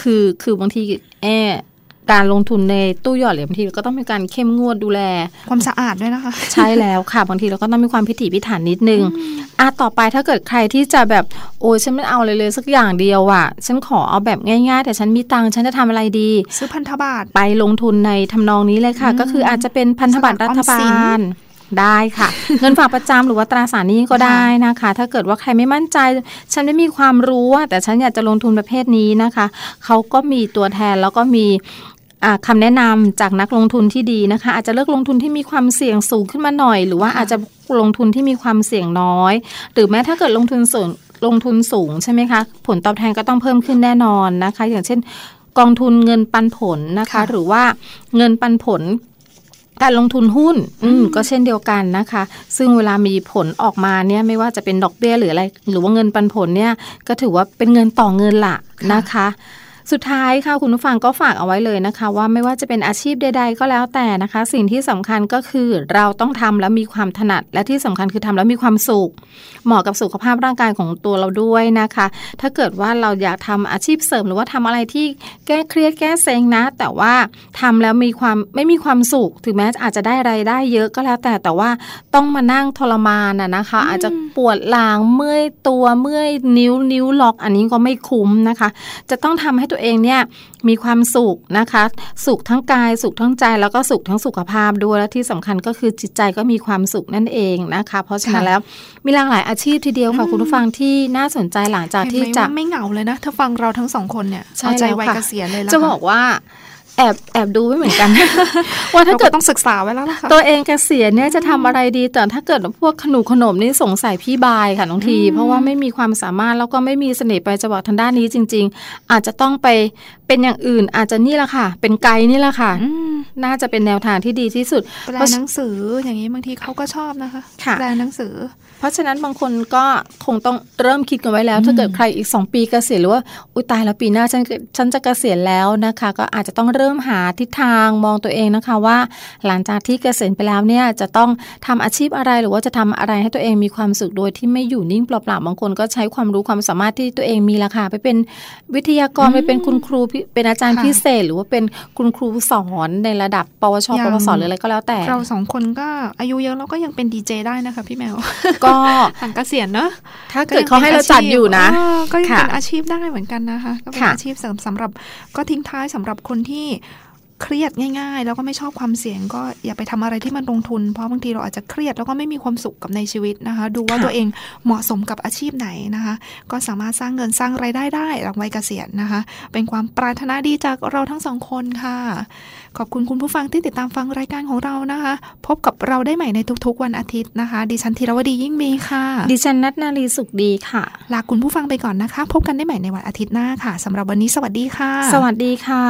คือคือบางทีแอ การลงทุนในตู้หยอดเหรียญบางทีเราก็ต้องมีการเข้มงวดดูแล ความสะอาดด้วยนะคะ ใช่แล้วค่ะ บางทีเราก็ต้องมีความพิถีพิถันนิดนึงอะต่อไปถ้าเกิดใครที่จะแบบโอ้ยฉันไม่เอาเลยเลยสักอย่างเดียวอะ ฉันขอเอาแบบง่ายๆ แต่ฉันมีตังค์ฉันจะทำอะไรดี ซื้อพันธบัตรไปลงทุนในทำนองนี้เลยค่ะ ก็คืออาจจะเป็นพันธบัตรรัฐบาสลากออมสินลได้ค่ะ เงินฝากประจำหรือว่าตราสารหนี้ก็ได้นะคะ ถ้าเกิดว่าใครไม่มั่นใจ ฉันไม่มีความรู้อะแต่ฉันอยากจะลงทุนประเภทนี้นะคะ เขาก็มีตัวแทนแล้วก็มีอ่า คำแนะนำจากนักลงทุนที่ดีนะคะ อาจจะเลือกลงทุนที่มีความเสี่ยงสูงขึ้นมาหน่อย หรือว่าอาจจะลงทุนที่มีความเสี่ยงน้อย หรือแม้ถ้าเกิดลงทุนสูงลงทุนสูงใช่ไหมคะ ผลตอบแทนก็ต้องเพิ่มขึ้นแน่นอนนะคะ อย่างเช่น กองทุนเงินปันผลนะคะ หรือว่าเงินปันผลการลงทุนหุ้นอืมก็เช่นเดียวกันนะคะ ซึ่งเวลามีผลออกมาเนี่ยไม่ว่าจะเป็นดอกเบี้ยหรืออะไร หรือว่าเงินปันผลเนี่ยก็ถือว่าเป็นเงินต่อเงินละนะคะ สุดท้ายค่ะคุณผู้ฟังก็ฝากเอาไว้เลยนะคะ ว่าไม่ว่าจะเป็นอาชีพใด ๆ ก็แล้วแต่นะคะ สิ่งที่สำคัญก็คือเราต้องทำแล้วมีความถนัด และที่สำคัญคือทำแล้วมีความสุข เหมาะกับสุขภาพร่างกายของตัวเราด้วยนะคะ ถ้าเกิดว่าเราอยากทำอาชีพเสริมหรือว่าทำอะไรที่แก้เครียดแก้เซ็งนะ แต่ว่าทำแล้วมีความไม่มีความสุข ถึงแม้อาจจะได้ไรายได้เยอะก็แล้วแต่แต่ว่าต้องมานั่งทรมานน่ะนะคะ อาจจะปวดหลังเมื่อยตัวเมื่อยนิ้วนิ้วล็อก อันนี้ก็ไม่คุ้มนะคะ จะต้องทำให้ตัวเองเนี่ยมีความสุขนะคะ สุขทั้งกายสุขทั้งใจแล้วก็สุขทั้งสุขภาพด้วยและที่สำคัญก็คือจิตใจก็มีความสุขนั่นเองนะคะ เพราะฉะนั้นแล้วมีหลากหลายอาชีพทีเดียวค่ะคุณผู้ฟังที่น่าสนใจหลังจากที่จะไม่เหงาเลยนะถ้าฟังเราทั้งสองคนเนี่ยใช่เอาใจแล้ววัยค่ะเกษียณเลยละจะบอกว่า แอบแอบดูไว้เหมือนกัน ว่าถ้าเกิดรต้องศึกษาไว้แล้วล่ะค่ะตัวเองเกษียณเนี่ยจะทำอะไรดีแต่ถ้าเกิดพวกขนมขนมนี่สงสัยพี่บายค่ะน้องที เพราะว่าไม่มีความสามารถแล้วก็ไม่มีเสน่ห์ไปจะบอกทางด้านนี้จริง ๆ อาจจะต้องไปเป็นอย่างอื่นอาจจะนี่แหละค่ะ เป็นไกด์นี่แหละค่ะน่าจะเป็นแนวทางที่ดีที่สุดแปลหนังสืออย่างนี้บางทีเขาก็ชอบนะคะค่ะแปลหนังสือ เพราะฉะนั้นบางคนก็คงต้องเริ่มคิดกันไว้แล้ว ถ้าเกิดใครอีก 2 ปีเกษียณหรือว่าอุยตายแล้วปีหน้าฉันฉันจะเกษียณแล้วนะคะ ก็อาจจะต้องเริ่มหาทิศทางมองตัวเองนะคะว่า หลังจากที่เกษียณไปแล้วเนี่ยจะต้องทำอาชีพอะไรหรือว่าจะทำอะไรให้ตัวเองมีความสุขโดยที่ไม่อยู่นิ่งเปล่าๆบางคนก็ใช้ความรู้ความสามารถที่ตัวเองมีละค่ะไปเป็นวิทยากรไปเป็นคุณครูพิเป็นอาจารย์ค่ะพิเศษ หรือว่าเป็นคุณครูสอนในระดับ ปวชอย่างปวสหรืออะไรก็แล้วแต่ เราสองคนก็อายุเยอะแล้วก็ยังเป็นดีเจได้นะคะพี่แมวก็หลังเกษียณเนอะถ้าเกิดเขาให้เราจัดอยู่นะเออก็ยังค่ะเป็นอาชีพได้เหมือนกันนะคะ ก็เป็นค่ะอาชีพเสริมสำหรับก็ทิ้งท้ายสำหรับคนที่เครียดง่ายๆ แล้วก็ไม่ชอบความเสี่ยง ก็อย่าไปทำอะไรที่มันลงทุน เพราะบางทีเราอาจจะเครียดแล้วก็ไม่มีความสุขกับในชีวิตนะคะ ดูว่าค่ะตัวเองเหมาะสมกับอาชีพไหนนะคะ ก็สามารถสร้างเงินสร้างไรายได้ได้หลังวัยเกษียณนะคะ เป็นความปรารถนาดีจากเราทั้งสองคนค่ะ ขอบคุณคุณผู้ฟังที่ติดตามฟังรายการของเรานะคะ พบกับเราได้ใหม่ในทุกๆ วันอาทิตย์นะคะ ดิฉันธีรวดียิ่งมีค่ะ ดิฉันนัทนารีสุขดีค่ะ ลาคุณผู้ฟังไปก่อนนะคะ พบกันได้ใหม่ในวันอาทิตย์หน้าค่ะสำหรับวันนี้สวัสดีค่ะ สวัสดีค่ะ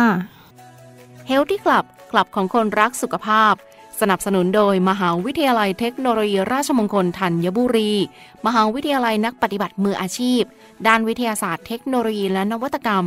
Healthy Club คลับของคนรักสุขภาพ สนับสนุนโดยมหาวิทยาลัยเทคโนโลยีราชมงคลธัญบุรี มหาวิทยาลัยนักปฏิบัติมืออาชีพ ด้านวิทยาศาสตร์เทคโนโลยีและนวัตกรรม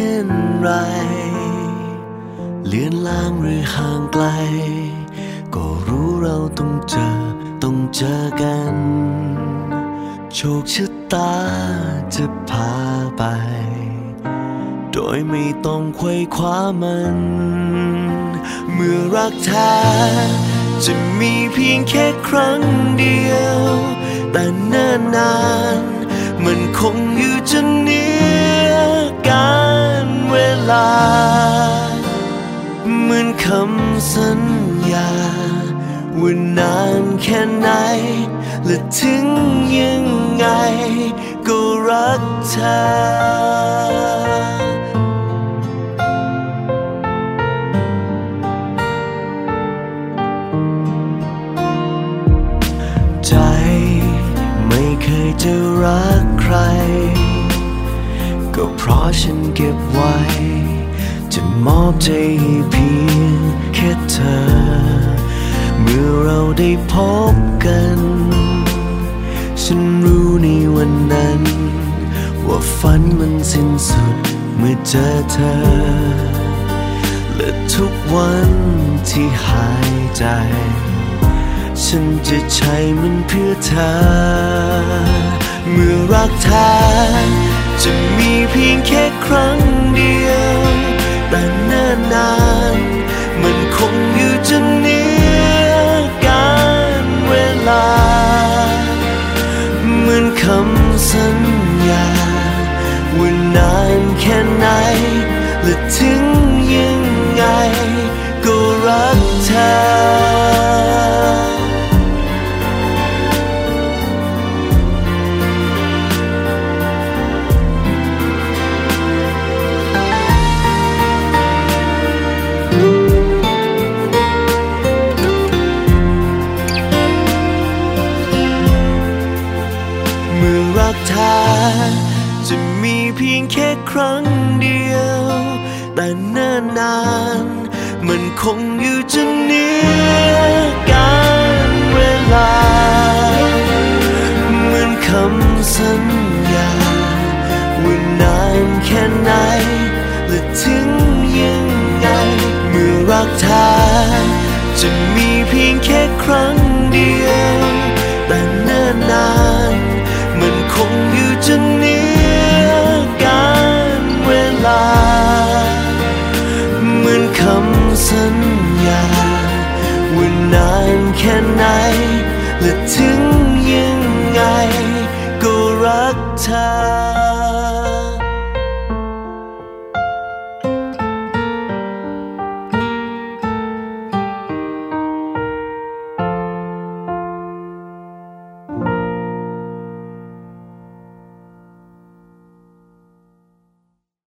ช่นไรเลือนลางหรือห่างไกล ก็รู้เราต้องเจอต้องเจอกัน โชคชะตาจะพาไป โดยไม่ต้องไขว้คว้ามัน เมื่อรักแท้จะมีเพียงแค่ครั้งเดียว แต่เนิ่นนาน มันคงอยู่จนเนื้อการ เวลา เหมือนคำสัญญาว่านานแค่ไหน และถึงยังไง ก็รักเธอใจไม่เคยจะรักใคร ราะฉันเก็บไว้ จะมอบใจให้เพียงแค่เธอ เมื่อเราได้พบกัน ฉันรู้ในวันนั้น ว่าฝันมันสิ้นสุดเมื่อเจอเธอ และทุกวันที่หายใจ ฉันจะใช้มันเพื่อเธอ เมื่อรักแท้ จะมีเพียงแค่ครั้งเดียวแต่นานนานมันคงอยู่จนนี้ คงอยู่จนเนื้อการเวลา เหมือนคำสัญญาว่านานแค่ไหน และถึงยังไง เมื่อรักแท้จะมีเพียงแค่ครั้งเดียว